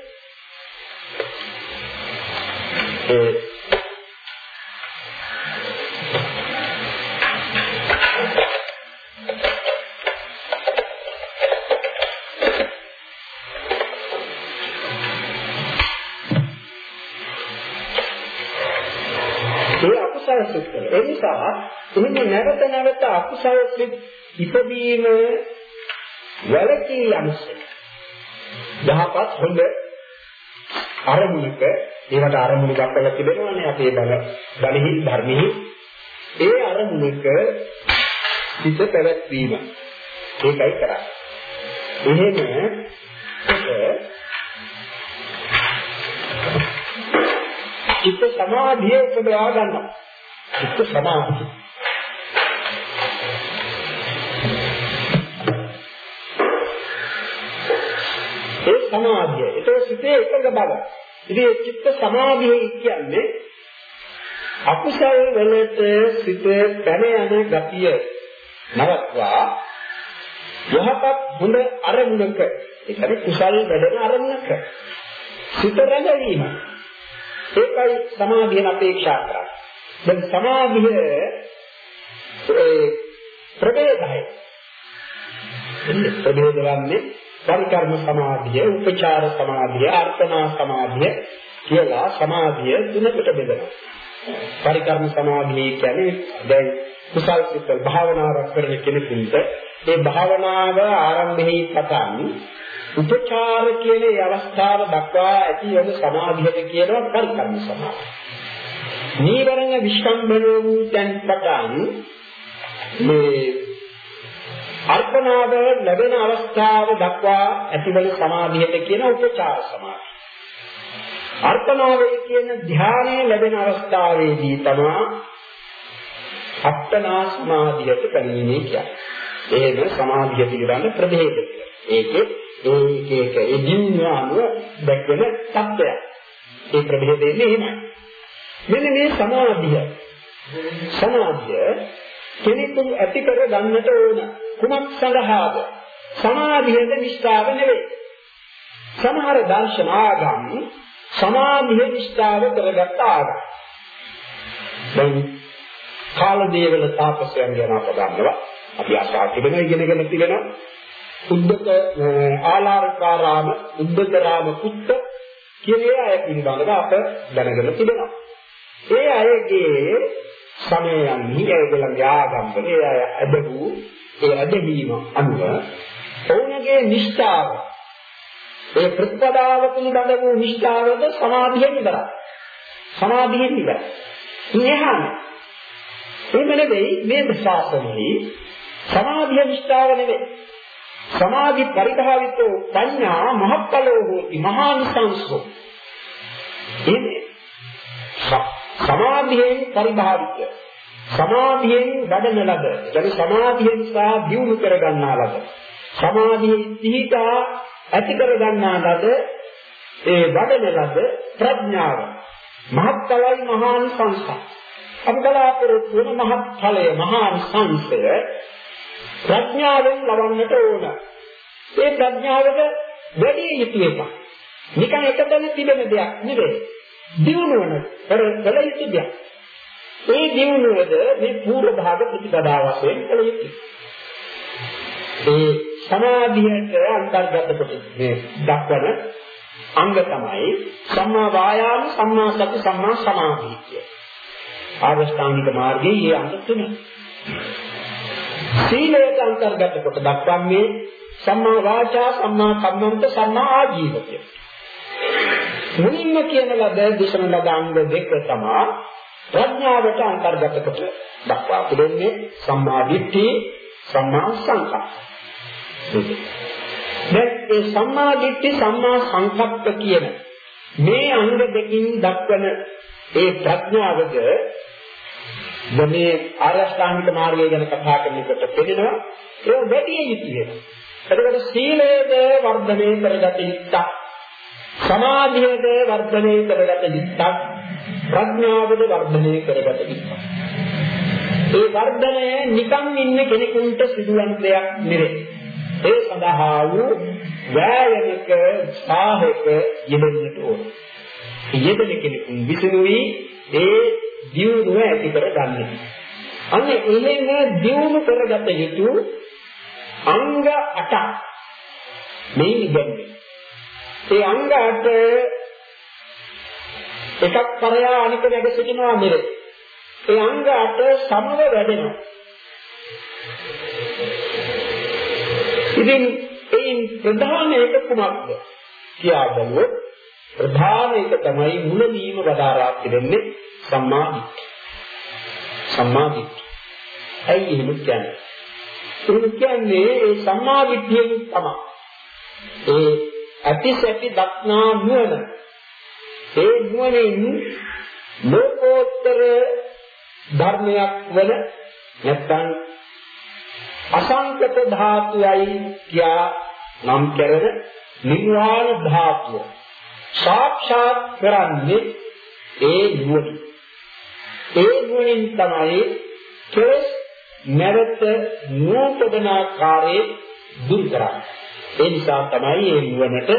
ඒ නිසා එහෙම නැවත නැවත අකුසල සිත් ඉපදීම වැළකී යන්නේ. යහපත් හොඳ අරමුණක ඒවට අරමුණු දක්වලා තිබෙනවානේ අපේ බල බලෙහි ධර්මෙහි ඒ අරමුණක සිත පැවැත්වීම ඒකයි කරන්නේ. එහෙම චිත්ත සමාධිය උපදවා ගන්නවා. චිත්ත සමාධිය. ඒ සමාධිය. ඒක සිතේ එකඟ බව. ඉතින් චිත්ත සමාධිය කියන්නේ අකුසල් වලට සිත පැන යන ගතිය නවත්වා යහපත් හොඳ අරමුණක ඒ කියන්නේ කුසල් වැඩෙන අරමුණක සිත රැඳවීම ඒකයි සමාධියෙන් අපේක්ෂා කරන්නේ. දැන් සමාධිය ඒ ප්‍රභේදයි. ප්‍රභේද වන්නේ පරිකර්ම සමාධිය, උපචාර සමාධිය, අර්පණා සමාධිය කියලා සමාධිය තුනකට බෙදෙනවා. පරිකර්ම සමාධිය කියන්නේ දැන් කුසල් සිත භාවනාවක් කරන කෙනෙකුට ඒ භාවනාව ආරම්භයේ පටන් උපචාර කියන ඒ අවස්ථාව දක්වා ඇති වෙන සමාධියට කියනවා පරිකර්ම සමාධිය. නීවරණ විස්කම්බන වූ තැන් පටන් මේ අර්පණාව ලැබෙන අවස්ථාව දක්වා ඇතිවන සමාධියට කියන උපචාර සමාධිය. අර්පණාවේ කියන ධානයේ ලැබෙන අවස්ථාවේදී තමයි අට්ඨනා සමාධියට පැමිණීමේ කියන්නේ. එහෙම සමාධිය පිළිබඳ ප්‍රභේද කියලා. ඒකේ ඒක ඒක ඒ දින්නාම දැක්වෙන තත්ත්වයක්. ඒ ප්‍රභේදෙන්නේ එහෙමයි. මෙන්න මේ සමාධිය සමාධිය කෙනෙකු ඇති කර ගන්නට ඕන කුමක් සඳහාද? සමාධියද නිෂ්ඨාව නෙවෙයි. සමහර දර්ශන ආගම් සමාධිය නිෂ්ඨාව කරගත් ආගම්. දැන් කාලදේවල තාපසයන් ගැන අප දන්නවා. අපි අසා තිබෙනවා ඉගෙනගෙන තිබෙනවා. උද්දක ආලාරකාරාම උද්දකරාම පුත්ත කියන අය පිළිබඳව අප දැනගෙන තිබෙනවා. ඒ අයගේ සමයන්හි ඒගොල්ලන්ගේ ආගම්වල ඒ අය අදහු ඒ අදහිම අනුව ඔවුන්ගේ නිෂ්ඨාව ඒ ප්‍රතිපදාව පිළිබඳ වූ නිෂ්ඨාවද සමාධියෙන් ඉවරයි. සමාධියෙන් ඉවරයි. ඉහාම එහෙම නෙවෙයි මේ ශාසනයේ සමාධිය නිෂ්ඨාව නෙවෙයි. සමාධි පරිභාවිතෝ පඤ්ඤා මහත්ඵලෝ හෝති මහානිසංසෝ. එන්නේ සමාධියෙන් පරිභාවිත. සමාධියෙන් වැඩන ලද. එතන සමාධියෙන් සහ දියුණු කර ගන්නා ලද. සමාධියේ සිහිතා ඇති කර ගන්නා ලද ඒ වැඩන ලද ප්‍රඥාව. මහත්ඵලයි මහාන් සංසය. අපලාපරොත්තු වෙන මහත්ඵලය මහාන් සංසය ප්‍රඥාවෙන් ලබන්නට ඕන. ඒ ප්‍රඥාවට වැඩි යුතු එක නිකන් එකතන තිබෙන දෙයක් නෙවෙයි. දියුණුවන කර කළ යුතු දෙයක්. ඒ දියුණුවද මේ පූර්ව භාග ප්‍රතිපදා වශයෙන් කළ යුතුයි. ඒ සමාධියට අන්තර්ගත කොට මේ දක්වන අංග තමයි සම්මා වායාම සම්මා සති සම්මා සමාධි කිය. ආරෂ්ඨාංගික මාර්ගයේ මේ අංග තුන. සීලයට අන්තර්ගත කොට දක්වන්නේ සම්මා වාචා සම්මා කම්මන්ත සම්මා ආජීව කිය. මුලින්ම කියන ලද දේශන ලද අංග දෙක තමයි ප්‍රඥාවට අන්තර්ගත කොට දක්වා තිබෙන්නේ සම්මා දිට්ඨි සම්මා සංකප්ප. දැන් ඒ සම්මා දිට්ඨි සම්මා සංකප්ප කියන මේ අංග දෙකින් දක්වන ඒ ප්‍රඥාවද මේ ආරෂ්ඨාංගික මාර්ගය ගැන කතා කරනකොට පෙනෙනවා ඒ වැඩි යුතු වෙනවා. එතකොට සීලයද වර්ධනය කරගත යුත්තක්. සමාධියද වර්ධනය කරගත යුත්තක්. ප්‍රඥාවද වර්ධනය කරගත යුත්තක්. ඒ වර්ධනය නිකන් ඉන්න කෙනෙකුට සිදුවන දෙයක් නෙවෙයි. ඒ සඳහා වූ වෑයමක සාහක යෙදෙන්නට ඕන. යෙදෙන කෙනෙකුන් විසිනුයි ඒ දියුණුව ඇති කර ගන්න. අන්න එහෙම දියුණු කරගත යුතු අංග 8ක් මේ ඉගෙනගන්න. ඒ අංග 8 එකක් පරයා අනික නැග සිටිනවා නෙවෙයි. ඒ අංග 8 සමව වැඩෙනවා. ඉතින් ඒ ප්‍රධාන එක කුමක්ද කියා බලුවොත් ප්‍රධාන එක තමයි මුලදීම වදාරා තිබෙන්නේ සම්මාදිට්ඨිය. සම්මාදිට්ඨිය. ඇයි එහෙම කියන්නේ? එහෙම කියන්නේ ඒ සම්මාදිට්ඨියෙන් තමයි. ඒ අතිසැටි දක්නා නුවණ. ඒ නුවණින් ලෝකෝත්තර ධර්මයක් වන නැත්නම් අසංකත ධාතුයයි කියා නම් කරන නිර්වාණ ධාතුව සාක්ෂාත් කරන්නේ ඒ නුවණ. ඒ නුවණින් තමයි කෙලස් නැවත නූපදන ආකාරයේ දුරු කරන්නේ. ඒ නිසා තමයි මේ නුවණට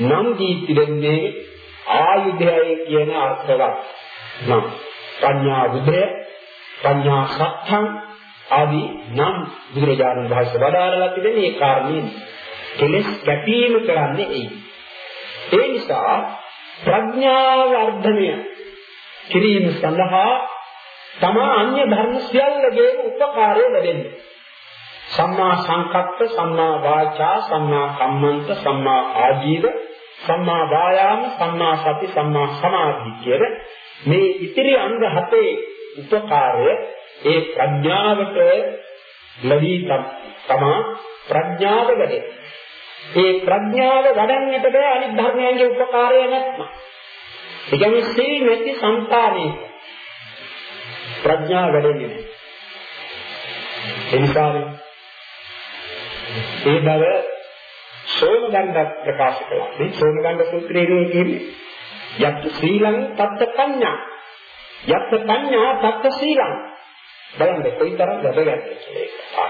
නම් දී තිබෙන්නේ ආයුධයයි කියන අර්ථවත්. නම් පඤ්ඤා බුද්ධය පඤ්ඤා සත්‍යං ආදී නම් බුදුරජාණන් වහන්සේ වදාරලා තිබෙන ඒ කාරණේ කෙලස් කැපීම කරන්නේ එයි. ඒ නිසා ප්‍රඥා වර්ධනය කිරීම සඳහා තම අන්‍ය ධර්ම සියල්ලගේම උපකාරය ලැබෙන්නේ. සම්මා සංකප්ප, සම්මා වාචා, සම්මා කම්මන්ත, සම්මා ආජීව, සම්මා වායාම, සම්මා සති, සම්මා සමාධි කියන මේ ඉතිරි අංග හතේ උපකාරය ඒ ප්‍රඥාවට ලැබී තමා ප්‍රඥාව වැඩේ. ඒ ප්‍රඥාව වඩන්නට බෑ අනිත් ධර්මයන්ගේ උපකාරය නැත්නම්. ඒ කියන්නේ සී නැති సంతානේ ප්‍රඥාව වැඩෙන්නේ නැහැ. ඒ නිසා ඒ බව සෝමගණ්ඩ ප්‍රකාශ කළා. මේ සෝමගණ්ඩ සූත්‍රයේ කියන්නේ යත් සීලං තත්ත පඤ්ඤා. යත් පඤ්ඤා තත්ත සීලං. බලන්න කොයිතරම් වැදගත්ද කියලා.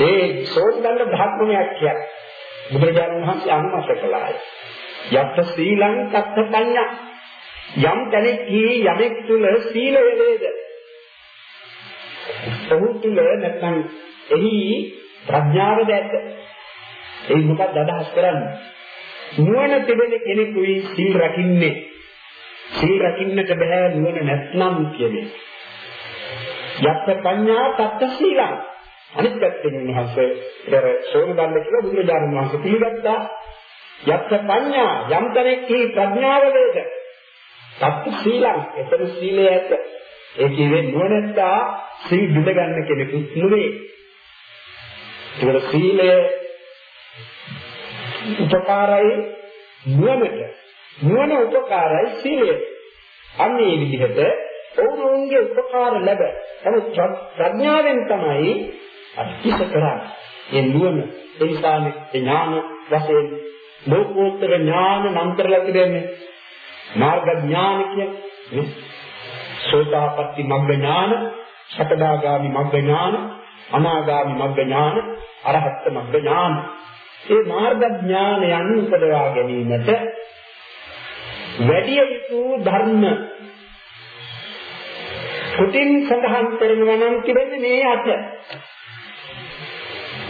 ඒ සෝමගණ්ඩ ධර්මයක් කියන්නේ බුදුරජාණන් වහන්සේ අනුමත කළායි. යත් සීලං තත්ත පඤ්ඤා. යම් තැනෙක යමෙක් තුල සීලය වේද. ඔහු තුල නැත්නම් එහි ප්‍රඥාව දැක්ක. ඒ මොකක්ද අදහස් කරන්නේ? නුවණ තිබෙන කෙනෙකුයි සීල් රකින්නේ. සීල් රකින්නට බෑ නුවණ නැත්නම් කියන්නේ. යත් පඤ්ඤා තත්ත සීලං අනිත් පැත්තෙන් උන්වහන්සේ ඉතර සෝමදන්න කියලා බුදුරජාණන් වහන්සේ පිළිගත්තා. යත් පඤ්ඤා යම් තැනෙකි ප්‍රඥාව වේද. තත් සීලං එතන සීලය ඇත. ඒ කියන්නේ නුවණැත්තා සීල් බිඳ ගන්න කෙනෙකුත් නෙවෙයි. ඒක සීලය උපකාරයි නුවණට. නුවණ උපකාරයි සීලය. අන්නේ විදිහට ඔවුන්ගේ උපකාර ලැබ. නමුත් ප්‍රඥාවෙන් තමයි අත්‍යස කරන්නේ. ඒ නුවණ ඒ නිසානේ ඥාන වශයෙන් ලෝකෝත්තර ඥාන නම් කරලා තිබෙන්නේ. මාර්ග ඥාන කියන්නේ සෝතාපට්ටි මග්ග ඥාන, සකදාගාමි මග්ග ඥාන, අනාගාමි මග්ග ඥාන, අරහත් මග්ග ඥාන. ඒ මාර්ග ඥානයන් උපදවා ගැනීමට වැඩි යුතු ධර්ම කුටින් සඳහන් කරනවා නම් තිබෙන්නේ මේ අට.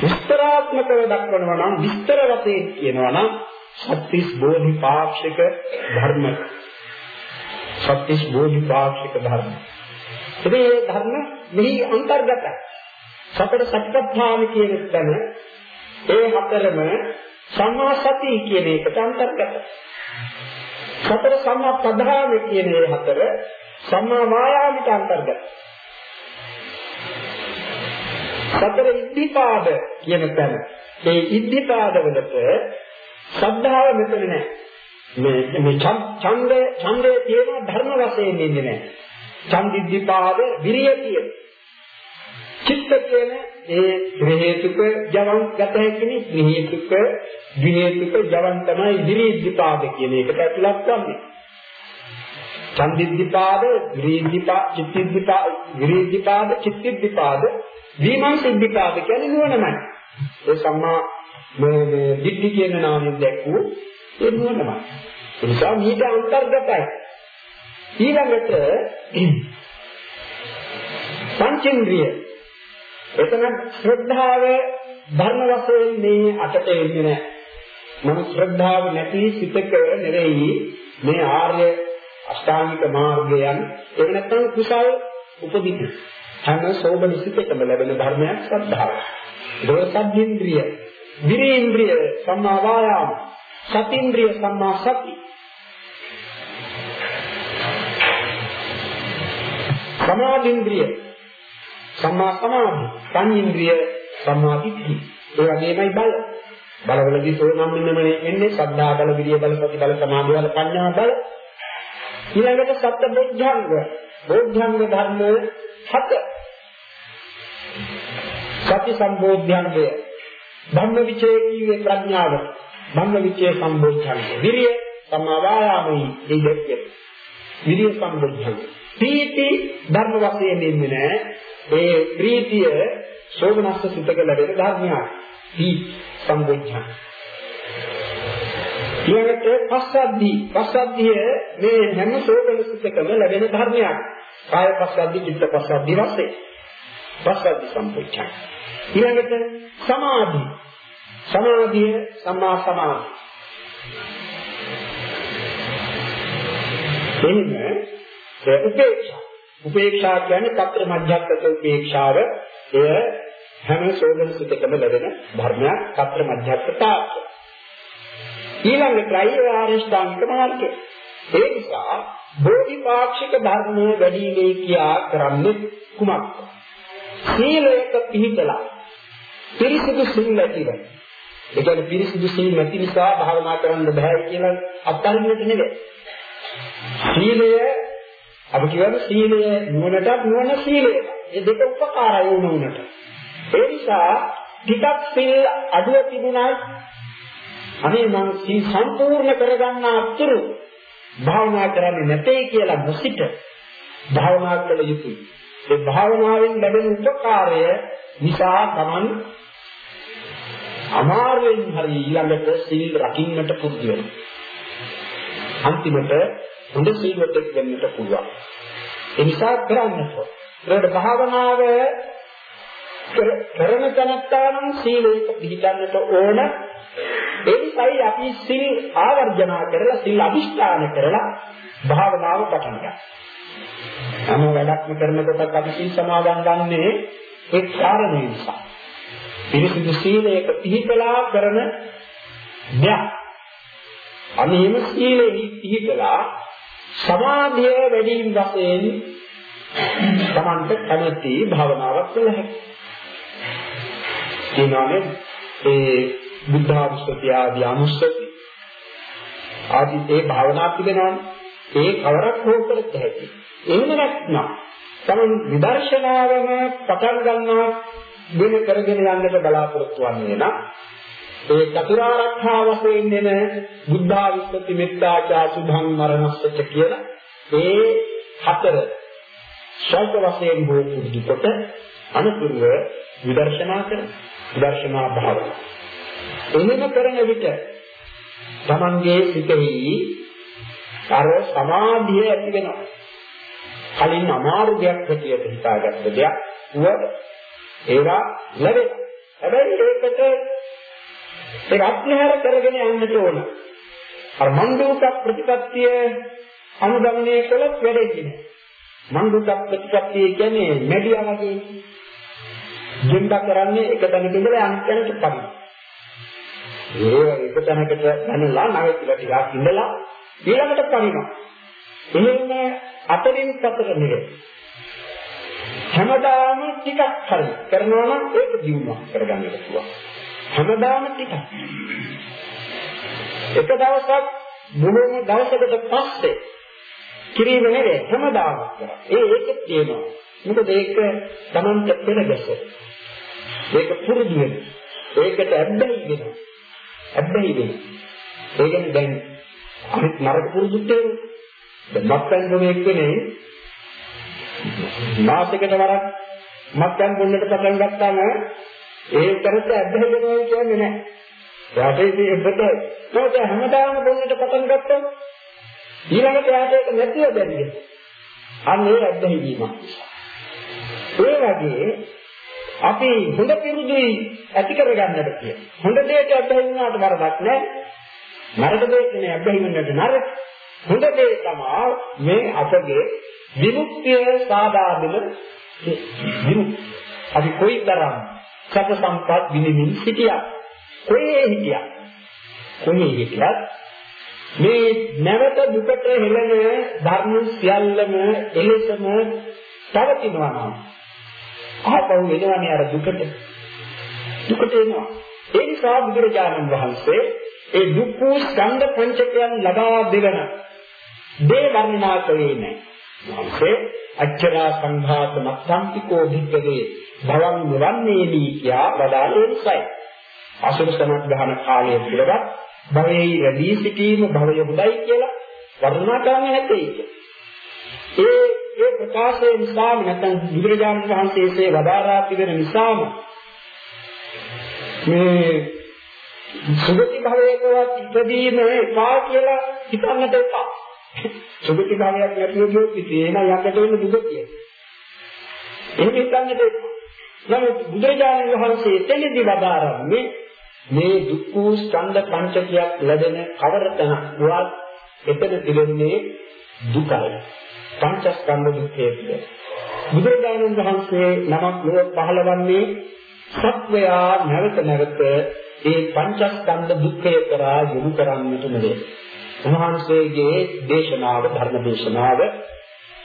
විස්තරාත්මකව දක්වනවා නම් විස්තර වශයෙන් කියනවා නම් සත්‍තිස් බෝධිපාක්ෂික ධර්ම. සත්‍තිස් බෝධිපාක්ෂික ධර්ම. ඉතින් මේ ධර්ම මෙහි අන්තර්ගතයි. සතර සත්‍යත්‍යාන කියන තැන ඒ හතරම සම්මා සති කියන එකට අන්තර්ගතයි. සතර සම්මා ප්‍රධාන කියන ඒ හතර සම්මා වායාමිට අන්තර්ගතයි. සතර ඉද්ධිපාද කියන තැන ඒ ඉද්ධිපාද වලට ශ්‍රද්ධාව මෙතන නැහැ. මේ මේ ඡන්දය ඡන්දය තියෙන ධර්ම වශයෙන් ඉන්නේ නැහැ. ඡන්දිද්ධිපාද විරිය කියන. චිත්ත කියන ඒ ත්‍රිහේතුක ජවන් ගත හැකිනේ ත්‍රිහේතුක ද්විහේතුක ජවන් තමයි විරිද්ධිපාද කියන එකට ඇතුළත් වෙන්නේ. ඡන්දිද්ධිපාද විරිද්ධිපාද චිත්තිද්ධිපාද විරිද්ධිපාද චිත්තිද්ධිපාද විමංශිද්ධිපාද කියන්නේ නුවණමයි. ඒ සම්මා මේ මේ දිට්ඨි කියන නාමයෙන් දැක්වූ ඒ නුවණමයි. ඒ නිසා මේක අන්තර්ගතයි. ඊළඟට පංචේන්ද්‍රිය එතන ශ්‍රද්ධාව ධර්ම වශයෙන් මේ අටට එන්නේ නැහැ. නමුත් ශ්‍රද්ධාව නැති සිතක නෙවෙයි මේ ආර්ය අෂ්ටාංගික මාර්ගයන් එහෙම නැත්නම් කුසල් උපදිත. හැම සෝබන සිතකම ලැබෙන ධර්මයක් ශ්‍රද්ධාව. ඒක සම්ින්ද්‍රිය, විරේන්ද්‍රිය සම්මා වායාම, සතින්ද්‍රිය සම්මා සති. සමාධින්ද්‍රිය සම්මා සමාධි, සංඉන්ද්‍රිය සම්මා දිට්ඨි. ඒ වගේමයි බල. බලවලදී තෝරනම් මෙන්නමනේ එන්නේ සද්ධා බල, විරිය බල, සති බල, සමාධි බල, ප්‍රඥා බල. ඊළඟට සත්‍ය බොද්ධංග. බොද්ධංග ධර්ම හත. සති සම්බෝධ්‍යංගය. ධම්ම විචේ කීවේ ප්‍රඥාව. ධම්ම විචේ සම්බෝධ්‍යංගය. විරිය සම්මා වායාමයි ඒ දෙකේ. විරිය සම්බෝධ්‍යංගය. පීති ධර්ම වශයෙන් ඉන්නේ නැහැ. ඒ ප්‍රීතිය සෝමනස්ස සිතක ලැබෙන ධර්මයක්. පී සම්බුද්ධ. ඊළඟට පස්සද්ධි පස්සද්ධිය මේ හැම සෝමන සිතකම ලැබෙන ධර්මයක්. කාය පස්සද්ධි චිත්ත පස්සද්ධි වශයෙන්. පස්සද්ධි සම්බුද්ධ. ඊළඟට සමාධි සමාධිය සම්මා සමාධි. එහෙම උපේක්ෂා උපේක්ෂා කියන්නේ తත්‍ර මධ්‍යස්ථක උපේක්ෂාව එය හැම සෝදන සිතකම ලැබෙන ධර්මයක් తත්‍ර මධ්‍යස්ථතාව. ඊළඟටයි ආරියෂ්ඨාංගික මාර්ගය. ඒ නිසා බෝධිපාක්ෂික ධර්මයේ වැඩිමේ කියා කරන්නේ කුමක්ද? සීලයක පිහිටලා පිරිසිදු සිල් ඇතිව. ඒ කියන්නේ පිරිසිදු සිල් නැති නිසා භාවනා කරන්න බෑ කියලා අත්හරින්නට නෙවෙයි. සීලය අපි කියවන සීලය නුවණටත් නුවණ සීලය. මේ දෙක උපකාරයි වුණුනට. ඒ නිසා ටිකක් සිල් අඩුව තිබුණා අනේ මම සිල් සම්පූර්ණ කරගන්න අතුරු භාවනා කරන්නේ නැtei කියලා නොසිට භාවනා කළ යුතුයි. ඒ භාවනාවෙන් ලැබෙන උපකාරය නිසා Taman අමාරුවෙන් හරි ඊළඟට සිල් රකින්නට පුරුදු වෙනවා. අන්තිමට හොඳ සීලයක් වෙන්නට පුළුවන්. ඒ නිසා කරන්නට. ඒකට භාවනාව කරන තැනත්තානම් සීලයක පිළිගන්නට ඕන. ඒ නිසායි අපි සිල් ආවර්ජනා කරලා සිල් අදිෂ්ඨාන කරලා භාවනාව පටන් ගන්නවා. හැම වැඩක්ම කරනකොට අපි සිල් සමාදන් ගන්නේ ඒ කාරණේ නිසා. පිරිසිදු සීලයක පිළිපලා කරන දෙයක්. අනිහිම සීලෙහි පිළිපලා සමාධිය වැඩි වීම වශයෙන් තමන්ට කැමැති භාවනාවක් කළ හැකියි. ඊනෝනේ ඒ බුද්ධානුස්සතිය ආදී අනුස්සති ආදී ඒ භාවනා පිළිගනවනේ. ඒ කවරක් හෝ කරත් හැකියි. එහෙම නැත්නම් තමන් විදර්ශනාවම පටන් ගන්නවා වෙන කරගෙන යන්නට බලාපොරොත්තු වෙන්නේ නම් ඒ චතුරාර්යථා වශයෙන් එන බුද්ධාවිස්සති මෙත්තාචා සුභං මරණස්සච කියන ඒ හතර ශල්ක වශයෙන් හෝ පුරුදු කොට අනුපුරව විදර්ශනා කරන විදර්ශනා භාවය. එහෙම කරන විට තමන්ගේ සිතෙහි අර සමාධිය ඇති වෙනවා. කලින් අමාරු දෙයක් හැටියට හිතාගත්ත දෙයක් වුව ඒවා ලැබෙනවා. හැබැයි ඒකට ඒක අත්හැර කරගෙන යන්නට ඕන. අර මන්දුක ප්‍රතිපත්තිය අනුගමනය කළත් වැඩෙන්නේ. මන්දුක ප්‍රතිපත්තිය කියන්නේ මෙඩියා වගේ. ජීඳ කරන්නේ එක තැනක ඉඳලා අනිත් තැනට පදින. ඒ එක තැනකට යනලා නැවතිලා ටිකක් ඉඳලා ඊළඟට පදිනවා. එහෙම අතරින් පතර නෙවෙයි. හැමදාම ටිකක් හරි කරනවා නම් ඒක දියුණුවක් කරගන්න පුළුවන්. හැමදාම ටිකක්. එක දවසක් මුලින්ම දවසකට පස්සේ කිරීම නෙවෙයි හැමදාම කරා. ඒ ඒකත් තියෙනවා. මොකද ඒක Tamanට පෙරගැස. ඒක පුරුදු වෙන. ඒකට ඇබ්බැහි වෙනවා. ඇබ්බැහි වෙනවා. ඒ කියන්නේ දැන් අනිත් නරක පුරුදුත් තියෙනවා. දැන් මත්පැන් බොන එක්කනේ මාසෙකට වරක් මත්පැන් බොන්නට පටන් ගත්තාම ඒ කරත් ඇබ්බැහි වෙනවා කියන්නේ නැහැ. යාටේ එබ්බට මොකද හැමදාම බොන්නට පටන් ගත්තොත් ඊළඟට යාට ඒක නැතිව බැරිද? අන්න ඒ ඇබ්බැහි වීම. ඒ වගේ අපි හොඳ පිරුදුයි ඇති කරගන්නට කියන. හොඳ දෙයක ඇබ්බැහි වුණාට වරදක් නැහැ. නරක දෙයක නේ ඇබ්බැහි වෙන්නට නරක. හොඳ දේ තමයි මේ අපගේ විමුක්තිය සාදා දෙන විමුක්තිය. අපි කොයිතරම් සැප සම්පත් විඳින්න සිටියා. කොහේ හිටියා? කොහේ හිටියත් මේ නැවත දුකට හෙළන ධර්ම සියල්ලම එලෙසම පවතිනවා නම් ආපහු එනවනේ අර දුකට. දුකට එනවා. ඒ නිසා බුදුරජාණන් වහන්සේ ඒ දුක් වූ ස්කන්ධ පංචකයන් ලබා දෙවන දේ වර්ණනා කළේ නැහැ. වහන්සේ අච්චරා සංඝාත මත්තම්පිකෝ භික්කවේ භවං නිවන්නේලී කියා වදාළේ නිසායි. අසුර සමග්‍රහණ කාලයේ පිළිවෙත් භවයේ රැඳී සිටීම භවය හොඳයි කියලා වර්ණනා කරන්නේ නැtei. ඒ ඒ ප්‍රකාශයේ නිසාම නැත්නම් බුදුරජාණන් වහන්සේසේ වදාරා තිබෙන නිසාම මේ සුගති භවයකවත් ඉපදීම එපා කියලා හිතන්නට එපා. සුගති භාවයක් නැතිව ගියොත් ඉතින් එන යකට වෙන දුගතිය. එහෙම හිතන්නට එපා. නමුත් බුදුරජාණන් වහන්සේ එතනදී වදාරන්නේ මේ දුක්ඛ ස්කන්ධ පංචකයක් ලැබෙන කවර තැනක් වුවත් එතන තිබෙන්නේ දුකයි. පංචස්කන්ධ දුක්ඛය පිළ. බුදුරජාණන් වහන්සේ නමක් ලොව පහළවන්නේ සත්වයා නැවත නැවත ඒ පංචස්කන්ධ දුක්ඛය කරා යොමු කරන්නට නෙවේ. උන්වහන්සේගේ දේශනාව ධර්ම දේශනාව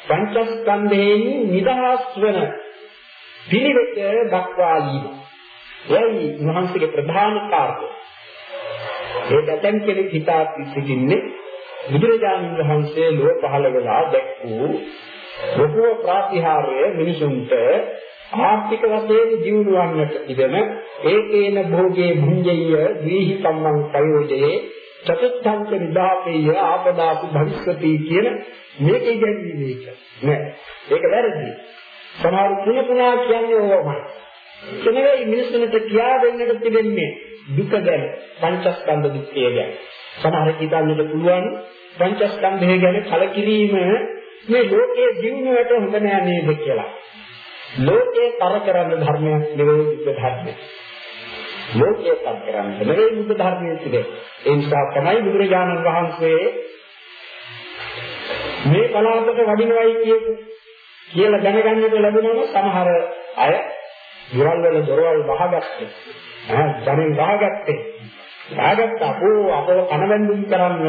පංචස්කන්ධයෙන් නිදහස් වන පිළිවෙත දක්වා දීම. එයි උන්වහන්සේගේ ප්‍රධාන කාර්යය. ඒ දැතන් කෙනෙක් හිතා සිටින්නේ බුදුරජාණන් වහන්සේ ලෝ පහළ වෙලා දැක්වූ ලෝකෝ ප්‍රාතිහාර්ය මිනිසුන්ට ආර්ථික වශයෙන් ජීවුවන්නට ඉදෙන ඒකේන භෝගේ භුඤ්ජය දීහි සම්මන් ප්‍රයෝජයේ චතුත්ථංච විදාපේය ආපදාපි භවිස්සති කියන මේක ඉගැන්වීම එක නෑ. ඒක වැරදි. සමහර තුන තුනා කියන්නේ ඕවමයි එනේ මිනිස්සුන්ට කියා දෙන්නට තිබෙන්නේ දුක ගැන පංචස්කන්ධ දුක්ඛය ගැන. සමහර හිතන්නට පුළුවන් පංචස්කන්ධය ගැන කලකිරීම මේ ලෝකයේ ජීවණයට හොඳ නෑ නේද කියලා. ලෝකේ තර කරන්න ධර්මයක් නෙවෙයි බුද්ධ ධර්මය. ලෝකේ තර කරන්න නෙවෙයි බුද්ධ ධර්මයේ තිබේ. ඒ නිසා තමයි බුදුරජාණන් වහන්සේ මේ කලාපට වඩිනවයි කියපු කියලා දැනගන්නට ලැබුණම සමහර අය ගෙවල් වල දොරවල් වහගත්තේ. ආ ජනෙන් වහගත්තේ. වහගත්ත අපෝ අපව කනවැන්දුම් කරන්න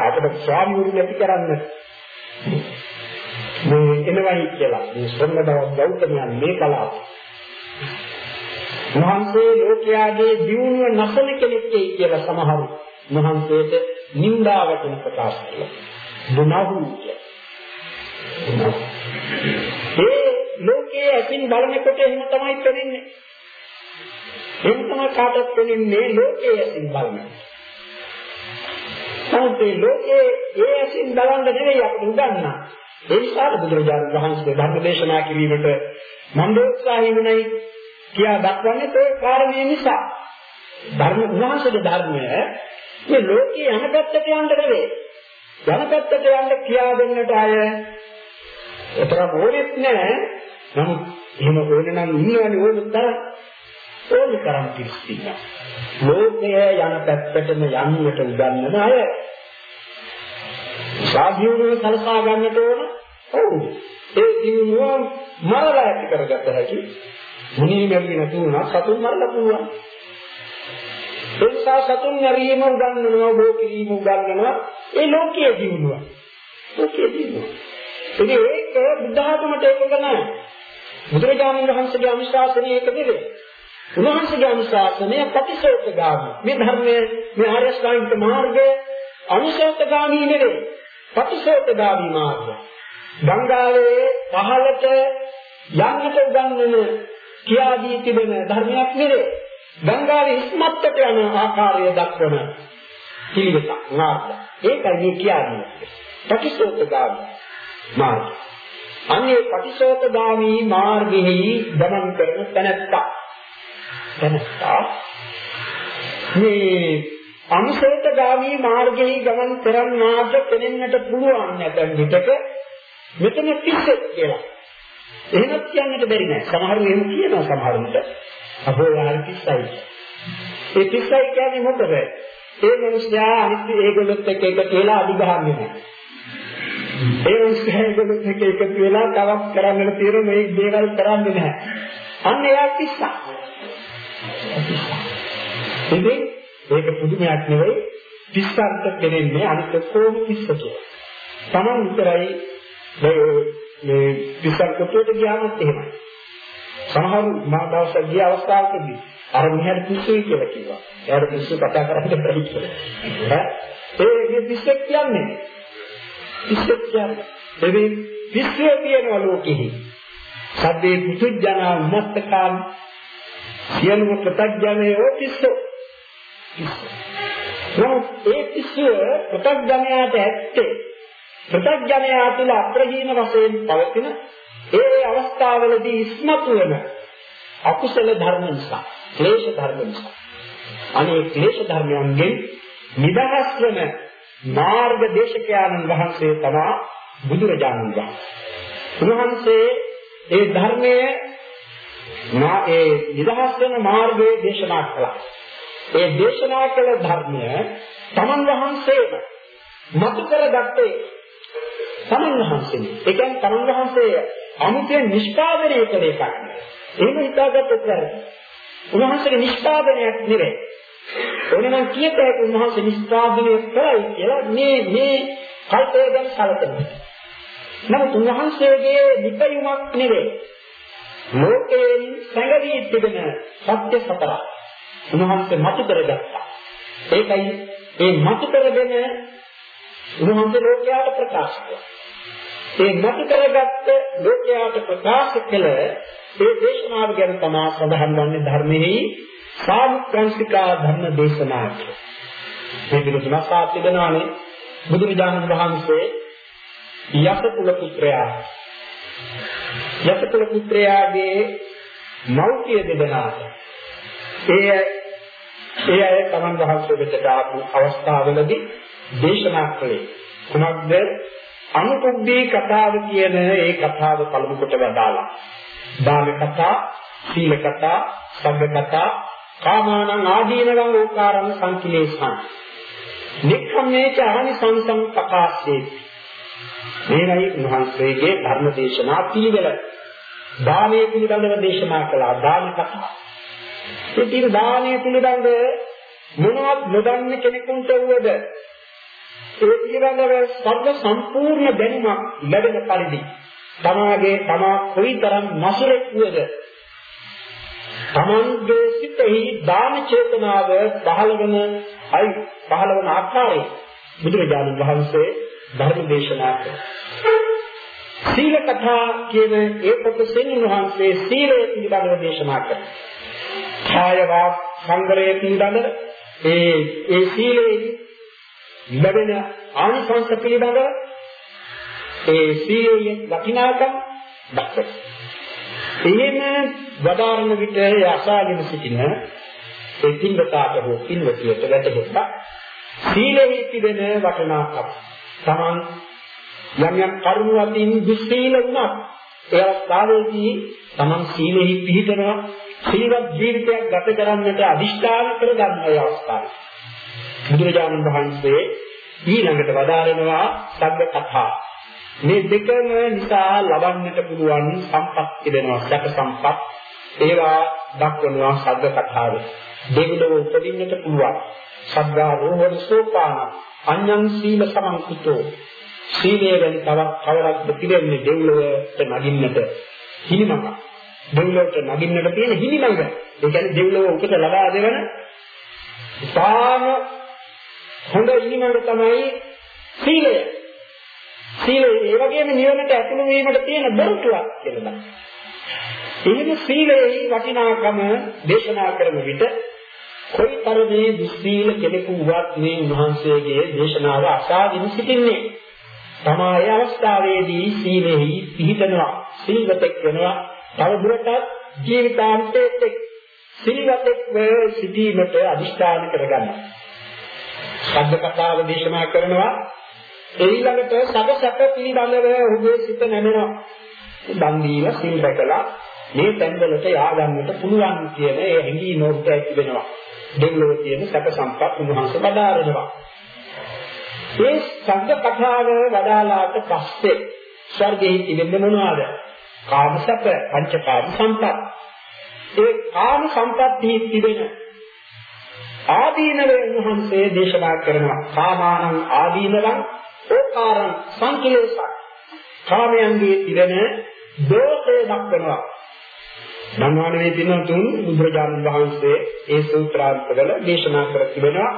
අපට ස්වාමීන් ඇති කරන්න මේ එනවයි කියලා මේ ශ්‍රමණව ගෞතමයන් මේ කලාව. මහන්සේ ලෝකයාගේ දියුණුව නැසල කෙනෙක්යි කියලා සමහරු මහන්සේට නින්දාවට ප්‍රකාශ කළා. දුනහු ඒ ලෝකයේ ඇසින් බලනකොට එහෙම තමයි පෙනෙන්නේ. එහෙම තමයි කාටත් පෙනෙන්නේ ලෝකයේ ඇසින් බලනකොට. සමහර ලෝකයේ ඒ ඇසින් බලන්න නෙවෙයි අපිට උගන්වන්නේ. ඒ නිසා බුදුරජාණන් වහන්සේ ධර්ම දේශනා කිරීමට මන්දෝත්සාහී වුණයි කියා දක්වන්නේ ඒ කාරණේ නිසා. ධර්ම උන්වහන්සේගේ ධර්මය මේ ලෝකේ යන පැත්තට යන්න නෙවෙයි. යන පැත්තට යන්න කියා දෙන්නට අය ඒතර ඕනෙත් නෑ. නමුත් එහෙම ඕනේ නම් ඉන්නවනේ ඕනෙ තරම් ඕනේ තරම් කිසිම. ලෝකය යන පැත්තටම යන්නට උගන්වන අය සාධ්‍යුනේ සලසා ගන්නට ඕන. ඔව්. ඒ දිනුව මරලා ඇති කරගත්ත හැකි. මුනි මෙවි නැතුණා සතුන් මරලා පුළුවන්. ඒ නිසා සතුන් මරීම උගන්වනවා, බෝ කිරීම උගන්වනවා. ඒ ලෝකයේ දිනුව. ලෝකයේ දිනුව. ඉතින් ඒක බුද්ධ ආගමට එකක නැහැ. බුදුරජාණන් වහන්සේගේ අනුශාසනය ඒක නෙවෙයි. උන්වහන්සේගේ අනුශාසනය ප්‍රතිසෝතගාමී. මේ ධර්මයේ මේ ආර්ය ශ්‍රාන්ත මාර්ගය අනුසෝතගාමී නෙවෙයි. ප්‍රතිසෝතගාමී මාර්ගය. ගංගාවේ පහළට යන්නට උගන්වන කියා දී තිබෙන ධර්මයක් නෙවේ. ගංගාවේ ඉස්මත්තට යන ආකාරය දක්වන පිළිවෙත මාර්ගය. ඒකයි මේ කියන්නේ. ප්‍රතිසෝතගාමී මාර්ගය. අන්නේ ප්‍රතිසෝතගාමී මාර්ගෙහි ගමන් කරන තැනැත්තා. තැනැත්තා මේ අනුසෝතගාමී මාර්ගයේ ගමන් කරන්නාට පෙනෙන්නට පුළුවන් නැතන් විටක මෙතන පිස්සෙක් කියලා. එහෙමත් කියන්නට බැරි නෑ. සමහරව එහෙම කියනවා සමහරුන්ට. අපෝ යාර පිස්සයි. ඒ පිස්සයි කියන්නේ මොකද? ඒ මිනිස්යා අනිත් ඒගොල්ලොත් එක්ක එක කියලා අදිගහන්නේ නෑ. ඒ මිනිස්යා ඒගොල්ලොත් එක්ක එකතු වෙලා තවත් කරන්නට තියෙන මේ දේවල් කරන්නේ නැහැ. අන්න එයා පිස්සා. ඉතින් ඒක පුදුමයක් නෙවෙයි පිස්සන්ට දෙන්නේ අනිත් කොහොම පිස්ස කියලා. Taman විතරයි මේ පිස්සන් කොටුවට ගියාමත් එහෙමයි. සමහර මා දවසක් ගිය අවස්ථාවකදී අර මෙහෙර පිස්සුයි කියලා කිව්වා. එයාට පිස්සු කතා කරන්න බැරි කියලා. ඒ මේ පිස්සෙක් කියන්නේ පිස්සෙක් කියන්නේ එවේ පිස්සුව තියෙනවා ලෝකෙහි. සද්දේ පුදුජනා උමත්තකාම් සියලුම ප්‍රත්‍යඥයෝ පිස්සෝ නමුත් ඒ කිසිය ප්‍රත්‍යඥයාට ඇත්තේ ප්‍රත්‍යඥයා තුළ අප්‍රහීන වශයෙන් පවතින ඒ අවස්ථාවලදී ඉස්මතු වෙන අකුසල ධර්ම නිසා, ක්ලේශ ධර්ම නිසා. අනේ ක්ලේශ ධර්මයන්ගෙන් නිදහස් වෙන මාර්ග දේශකයන්න් වහන්සේ තමයි බුදුරජාණන් වහන්සේ. උන්වහන්සේ ඒ ධර්මයේ නා ඒ නිදහස් වෙන මාර්ගයේ දේශනා කළා. ඒ දේශනා කළ ධර්මය තමන් වහන්සේම මතු කරගත්තේ තමන් වහන්සේ. ඒ කියන්නේ තමන් වහන්සේ අමුතෙන් නිෂ්පාදනය කළ එකක් නෙවෙයි. එහෙම හිතාගත්තොත් වැරදි. උන්වහන්සේගේ නිෂ්පාදනයක් නෙවෙයි. ඕනනම් කියත හැකි උන්වහන්සේ නිෂ්පාදනය කළයි කියලා මේ මේ කල්පය ගැන සැලකනවා. නමුත් උන්වහන්සේගේ නිපයුමක් නෙවෙයි. ලෝකයෙන් සැඟවී තිබෙන සත්‍ය සතරක්. උන්වහන්සේ මතු කරගත්තා. ඒකයි ඒ මතු කරගෙන උන්වහන්සේ ලෝකයට ප්‍රකාශ කළා. ඒ මතු කරගත්ත ලෝකයට ප්‍රකාශ කළ ඒ දේශනාව ගැන තමයි සඳහන් වන්නේ ධර්මයේ සාමුක්ඛංශිකා ධර්ම දේශනාව. මේ පිළිතුරක් සාත්‍යදනානේ බුදුරජාණන් වහන්සේ යසකුල පුත්‍රයා යසකුල පුත්‍රයාගේ මෞඛ්‍ය දෙදෙනාට ඒ ඒ අය තමන් වහන්සේ වෙතට ආපු අවස්ථාවලදී දේශනා කළේ. කුමක්ද අනුකුබ්බේ කතාව කියන ඒ කතාව පළමු කොට වදාලා දාන කතා සීල කතා සබ්බ කතා කාමානං ආදීනවං ඕකාරං සංකිලේශං නික්ඛම්මේච අහනි සංසං ප්‍රකාශේ මේයි උන්වහන්සේගේ ධර්ම දේශනා පිළිවෙල. දානයේ පිළිබඳව දේශනා කළා. දාන කතා. ඒ තියෙන දානය පිළිබඳ මොනවත් නොදන්න කෙනෙකුට වුවද ඒ පිළිබඳව සර්ව සම්පූර්ණ දැනුමක් ලැබෙන පරිදි තමාගේ තමා කොයිතරම් නසුරෙක් වුවද තමන්ගේ සිතෙහි දාන චේතනාව පහළ වෙන අයි පහළ වෙන ආකාරය බුදුරජාණන් වහන්සේ ධර්ම දේශනා කළා. සීල කතා කියන ඒ පොතෙන් වහන්සේ සීලය පිළිබඳව දේශනා කළා. කාය වාක් සංගරය පිළිබඳ ඒ ඒ සීලේ ලැබෙන ආනිසංස පිළිබඳ ඒ සීලයේ වටිනාකම් දක්වයි. එහෙම වදාරන විට අසාගෙන සිටින ඒ පින්වතාට හෝ පින්වතියට වැටහෙත්තා සීලෙහි තිබෙන වටිනාකම. Taman යම් යම් කරුණු අතින් දුස්සීල වුණා. ඒ අවස්ථාවේදී Taman සීලෙහි පිහිටනවා සීලවත් ජීවිතයක් ගත කරන්නට අදිෂ්ඨාන කරගන්න ඒ අවස්ථාවේ. බුදුරජාණන් වහන්සේ ඊළඟට වදාරනවා සබ්බ කතා. මේ දෙකම නිසා ලබන්නට පුළුවන් සම්පත් තිබෙනවා සැප සම්පත්. ඒවා දක්වනවා සබ්බ කතාවේ. දෙවිලෝ උපදින්නට පුළුවන්. සද්ධා රෝහණ සෝපාන අඤ්ඤං සීල සමන්විතෝ සීලය වැනි තවත් කවරක්ද පිළිෙන්නේ දෙවිලොවට නගින්නට හිමිනම දෙවිලොවට නගින්නට තියෙන හිමිනම ඒ කියන්නේ දෙවිලොව උපත ලබා දෙවන ඉතාම හොඳ හිමිනම තමයි සීලය සීලය ඒ වගේම නිවනට ඇතුළු වීමට තියෙන බොරුතුවක් කියලා. එහෙම සීලයේ වටිනාකම දේශනා කරන විට කොයිතරමේ දුස්සීල කෙනෙකු වුවත් මේ උන්වහන්සේගේ දේශනාව අසාගෙන සිටින්නේ. තමයි අවස්ථාවේදී සීලෙහි පිහිටනවා. සීලවතෙක් වෙනවා. තව දුරටත් ජීවිතාන්තයේ සීලවතෙක් වේ සිටීමට අදිෂ්ඨාන කරගන්නවා. ශබ්ද කතාව දේශනා කරනවා ඊළඟට සබ සැප පිළිබඳව ඔහුගේ සිත නැමෙනවා. දන් දීලා සීල් රැකලා මේ තැන්වලට යාගන්නට පුළුවන් කියන ඒ හැඟීම ඔබට ඇති වෙනවා. දෙවියෝ කියන සැප සම්පත් උන්වහන්සේ බදාරනවා. මේ සංඝ කතාව වදාලාට පස්සේ ස්වර්ගයේ තිබෙන්නේ මොනවද? කාම සැප, පංචකාම සම්පත්. ඒ කාම සම්පත්තිය තිබෙන ආදීනව උන්වහන්සේ දේශනා කරනවා. කාමානං ආදීනවං ඕකාරං සංකලේශක්. කාමයන්ගේ තිබෙන දෝෂය දක්වනවා. ධම්මානවේ පින්වතුන් බුදුරජාණන් වහන්සේ ඒ සූත්‍රාන්තවල දේශනා කර තිබෙනවා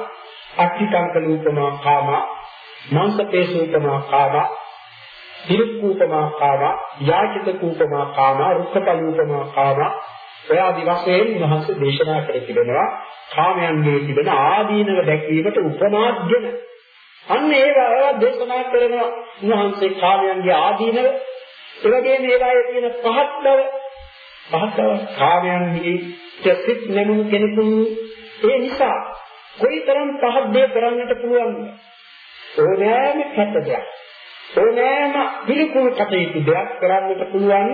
අට්ඨිකංක ලූපමා කාම මාංශපේසූපමා කාම තිරුක්කූපමා කාම යාචිත කූපමා කාම රුක්කපලූපමා කාම එයාදි වශයෙන් මහත් දේශනා කර තිබෙනවා කාමයන්ගේ තිබෙන ආදීනව දැක්වීමට උපමාද්‍යන අන්න ඒවා දේශනා කරන උන්වහන්සේ කාමයන්ගේ ආදීනව. එවැගේම ඒවායේ තියෙන පහත් බව පහතව කාමයන්හි සිත් නැමුණු කෙනෙකුන් ඒ නිසා කොයිතරම් පහත් දේ කරන්නට පුළුවන්ද? ඕනෑම කැත දෙයක්. ඕනෑම පිළිකුල් කටයුතු දෙයක් කරන්නට පුළුවන්.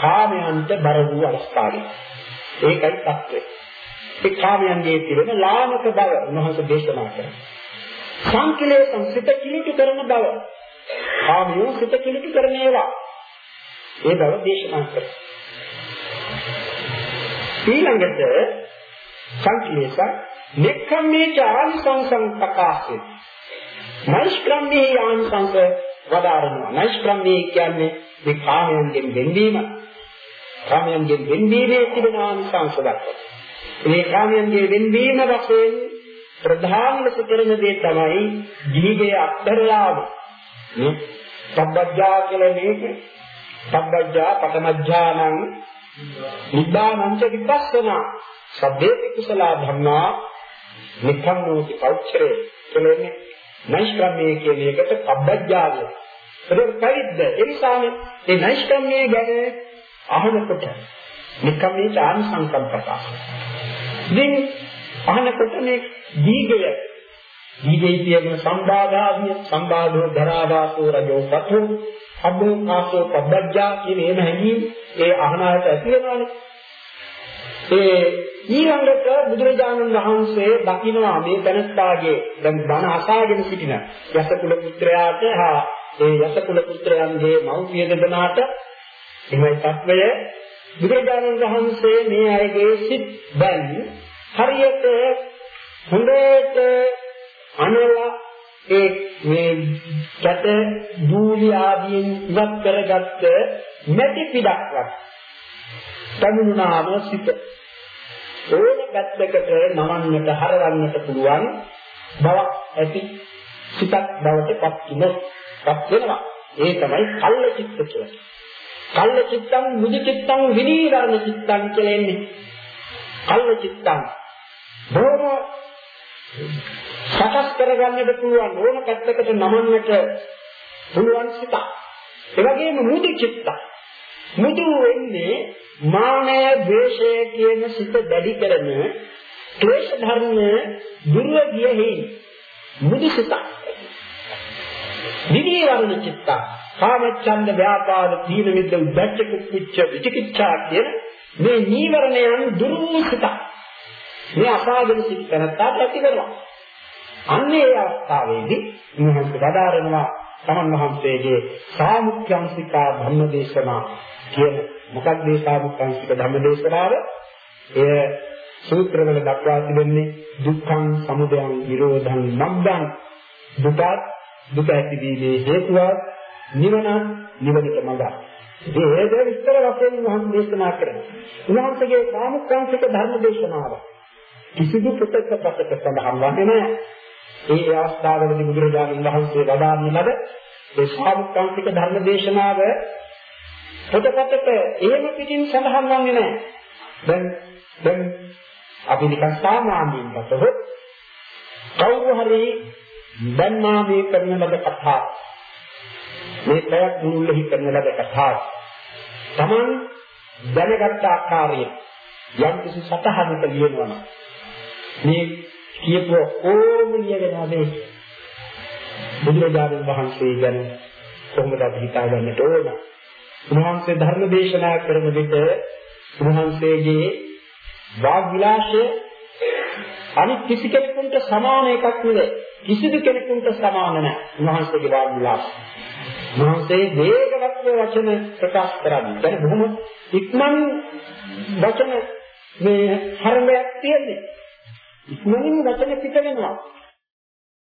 කාමයන්ට බර වූ අවස්ථාවේ ඒකයි தත්ත්වය ඒ කාමයන්ගේ තිබෙන ලාමක බව උන්වහන්සේ දේශනා කරනවා සංකලේශං සිත කිලිටු කරන බව කාමියෝ සිත කිලිටු කරන ඒවා ඒ බව දේශනා කරනවා ඊළඟට සංකලේශ නික්කම්මේ ආනිසංසං ප්‍රකාශය. නෛෂ්ක්‍රම්මේ ආනිසංස වදාරනවා. නෛෂ්ක්‍රම්මේ කියන්නේ මේ කාමයන්ගෙන් වෙන්වීම. කාමයන්ගෙන් වෙන්වීමේ තිබෙන ආනිසංස දක්වනවා. මේ කාමයන්ගේ වෙන්වීම වශයෙන් ප්‍රධාන ලෙස කරන දේ තමයි ජීවිතයේ අත්තරලාව. නේ? සබ්බජ්ජා කියලා මේක. සබ්බජ්ජා පතමජ්ජානං නිබ්බානංච විපස්සනා සබ්බේ කුසල ධම්මා නිකම්මෝති පෞච්චරේ කියන්නේ නෛෂ්ක්‍රමයේ කියන එකට පබ්බජ්ජාලිය. ඒක පරිද්ද ඒ නිසානේ මේ නෛෂ්ක්‍රමයේ ගැන අහනකොට නිකම්මේ ඡාන සංකල්පතා. ඉතින් අහනකොට මේ දීගය දීගේ කියන සම්බාධාවිය සම්බාධෝ ධරාවාසෝ රජෝ පතෝ අබ්බෝ කාසෝ පබ්බජ්ජා කියන එහෙම හැඟීම් ඒ අහනාට ඇති වෙනවානේ. ඒ ඊළඟට බුදුරජාණන් වහන්සේ දකිනවා මේ තනත්තාගේ දැන් බණ අසාගෙන සිටින යසකුල පුත්‍රයාට හා ඒ යසකුල පුත්‍රයන්ගේ මව්පිය දෙදෙනාට එමය තත්වය. බුදුරජාණන් වහන්සේ මේ අයගේ සිත් දැන් හරියට හොඳට අනලා ඒ මේ කැට දූලි ආදීන් ඉවත් කරගත්ත නැති පිටක්වත් තමුණාම සිත. ඕන පැත්තකට නමන්නට හරවන්නට පුළුවන් බවක් ඇති සිතක් බවට පත් පත් වෙනවා. ඒ තමයි කල්ල චිත්ත කියන්නේ කල්ල චිත්තං මුදි චිත්තං විනීවරණ චිත්තං කියලා එන්නේ කල්ල චිත්තං බොහොම සකස් කරගන්නට පුළුවන් ඕන පැත්තකට නමන්නට පුළුවන් සිත. ඒ වගේම මුදි චිත්ත. මුදු වෙන්නේ මානය, ද්වේෂය කියන සිත දැඩි කරන ක්ලේශ ධර්ම දුර්ව ගිය හේයි මුදිසිත විදීවරණ චිත්ත. කාමච්ඡන්ද ව්‍යාපාද තීන මිද්ද උද්ධච්ච කුච්ච විචිකිච්ඡා කියන මේ නීවරණයන් දුරුසිත. මේ අසාධන සිත් කරත්තාට ඇති කරනවා අන්නේ ඒ අවස්ථාවේදී උන්වහන්සේ වදාරනවා තමන් වහන්සේගේ සාමුක්ඛංශිකා ධම්මදේශනා කියන. මොකක්ද මේ සාමුක්ඛංශික ධම්මදේශනාව? එය සූත්‍රවල දක්වා තිබෙන්නේ දුක්ඛං සමුදයං නිරෝධං මග්ගං දුක දුක ඇතිවීමේ හේතුව නිවන නිවනට මඟ. මේ හේද විස්තර වශයෙන් මහන් දේශනා කරනවා. උන්වහන්සේගේ සාමුක්ඛංශික ධර්මදේශනාව කිසිදු පුතක පතක සඳහන් වන්නේ නැහැ. ඒ අවස්ථාවේදී බුදුරජාණන් වහන්සේ වදාන්න ලද ඒ ශාමුක්කාන්තික ධර්ම දේශනාව පොතපතක එහෙම පිටින් සඳහන් වන්නේ නැහැ. දැන් දැන් අපි නිකන් සාමාන්‍යයෙන් ගතහොත් කවුරු හරි ධර්මාමේ කරන ලද කතා මේ පැයක් මුළුල්ලෙහි කරන ලද කතා Taman දැනගත් ආකාරයෙන් යම් කිසි සතහනක ලියනවා මේ කියපු ඕම ලියගෙනවා මේ බුදුරජාණන් වහන්සේ ගැන කොහොමද අපි හිතාගන්නට ඕන. උන්වහන්සේ ධර්ම දේශනා කරන විට උන්වහන්සේගේ වාග් විලාසය අනිත් කිසි කෙනෙකුට සමාන එකක් නෙවෙයි. කිසිදු කෙනෙකුට සමාන නැහැ. උන්වහන්සේගේ වාග් විලාසය. උන්වහන්සේ වේගවත් වචන ප්‍රකාශ කරන්නේ. දැන් බොහොම ඉක්මන් වචන මේ හරණයක් තියෙන්නේ. ඉක්මනින් වචන පිට වෙනවා.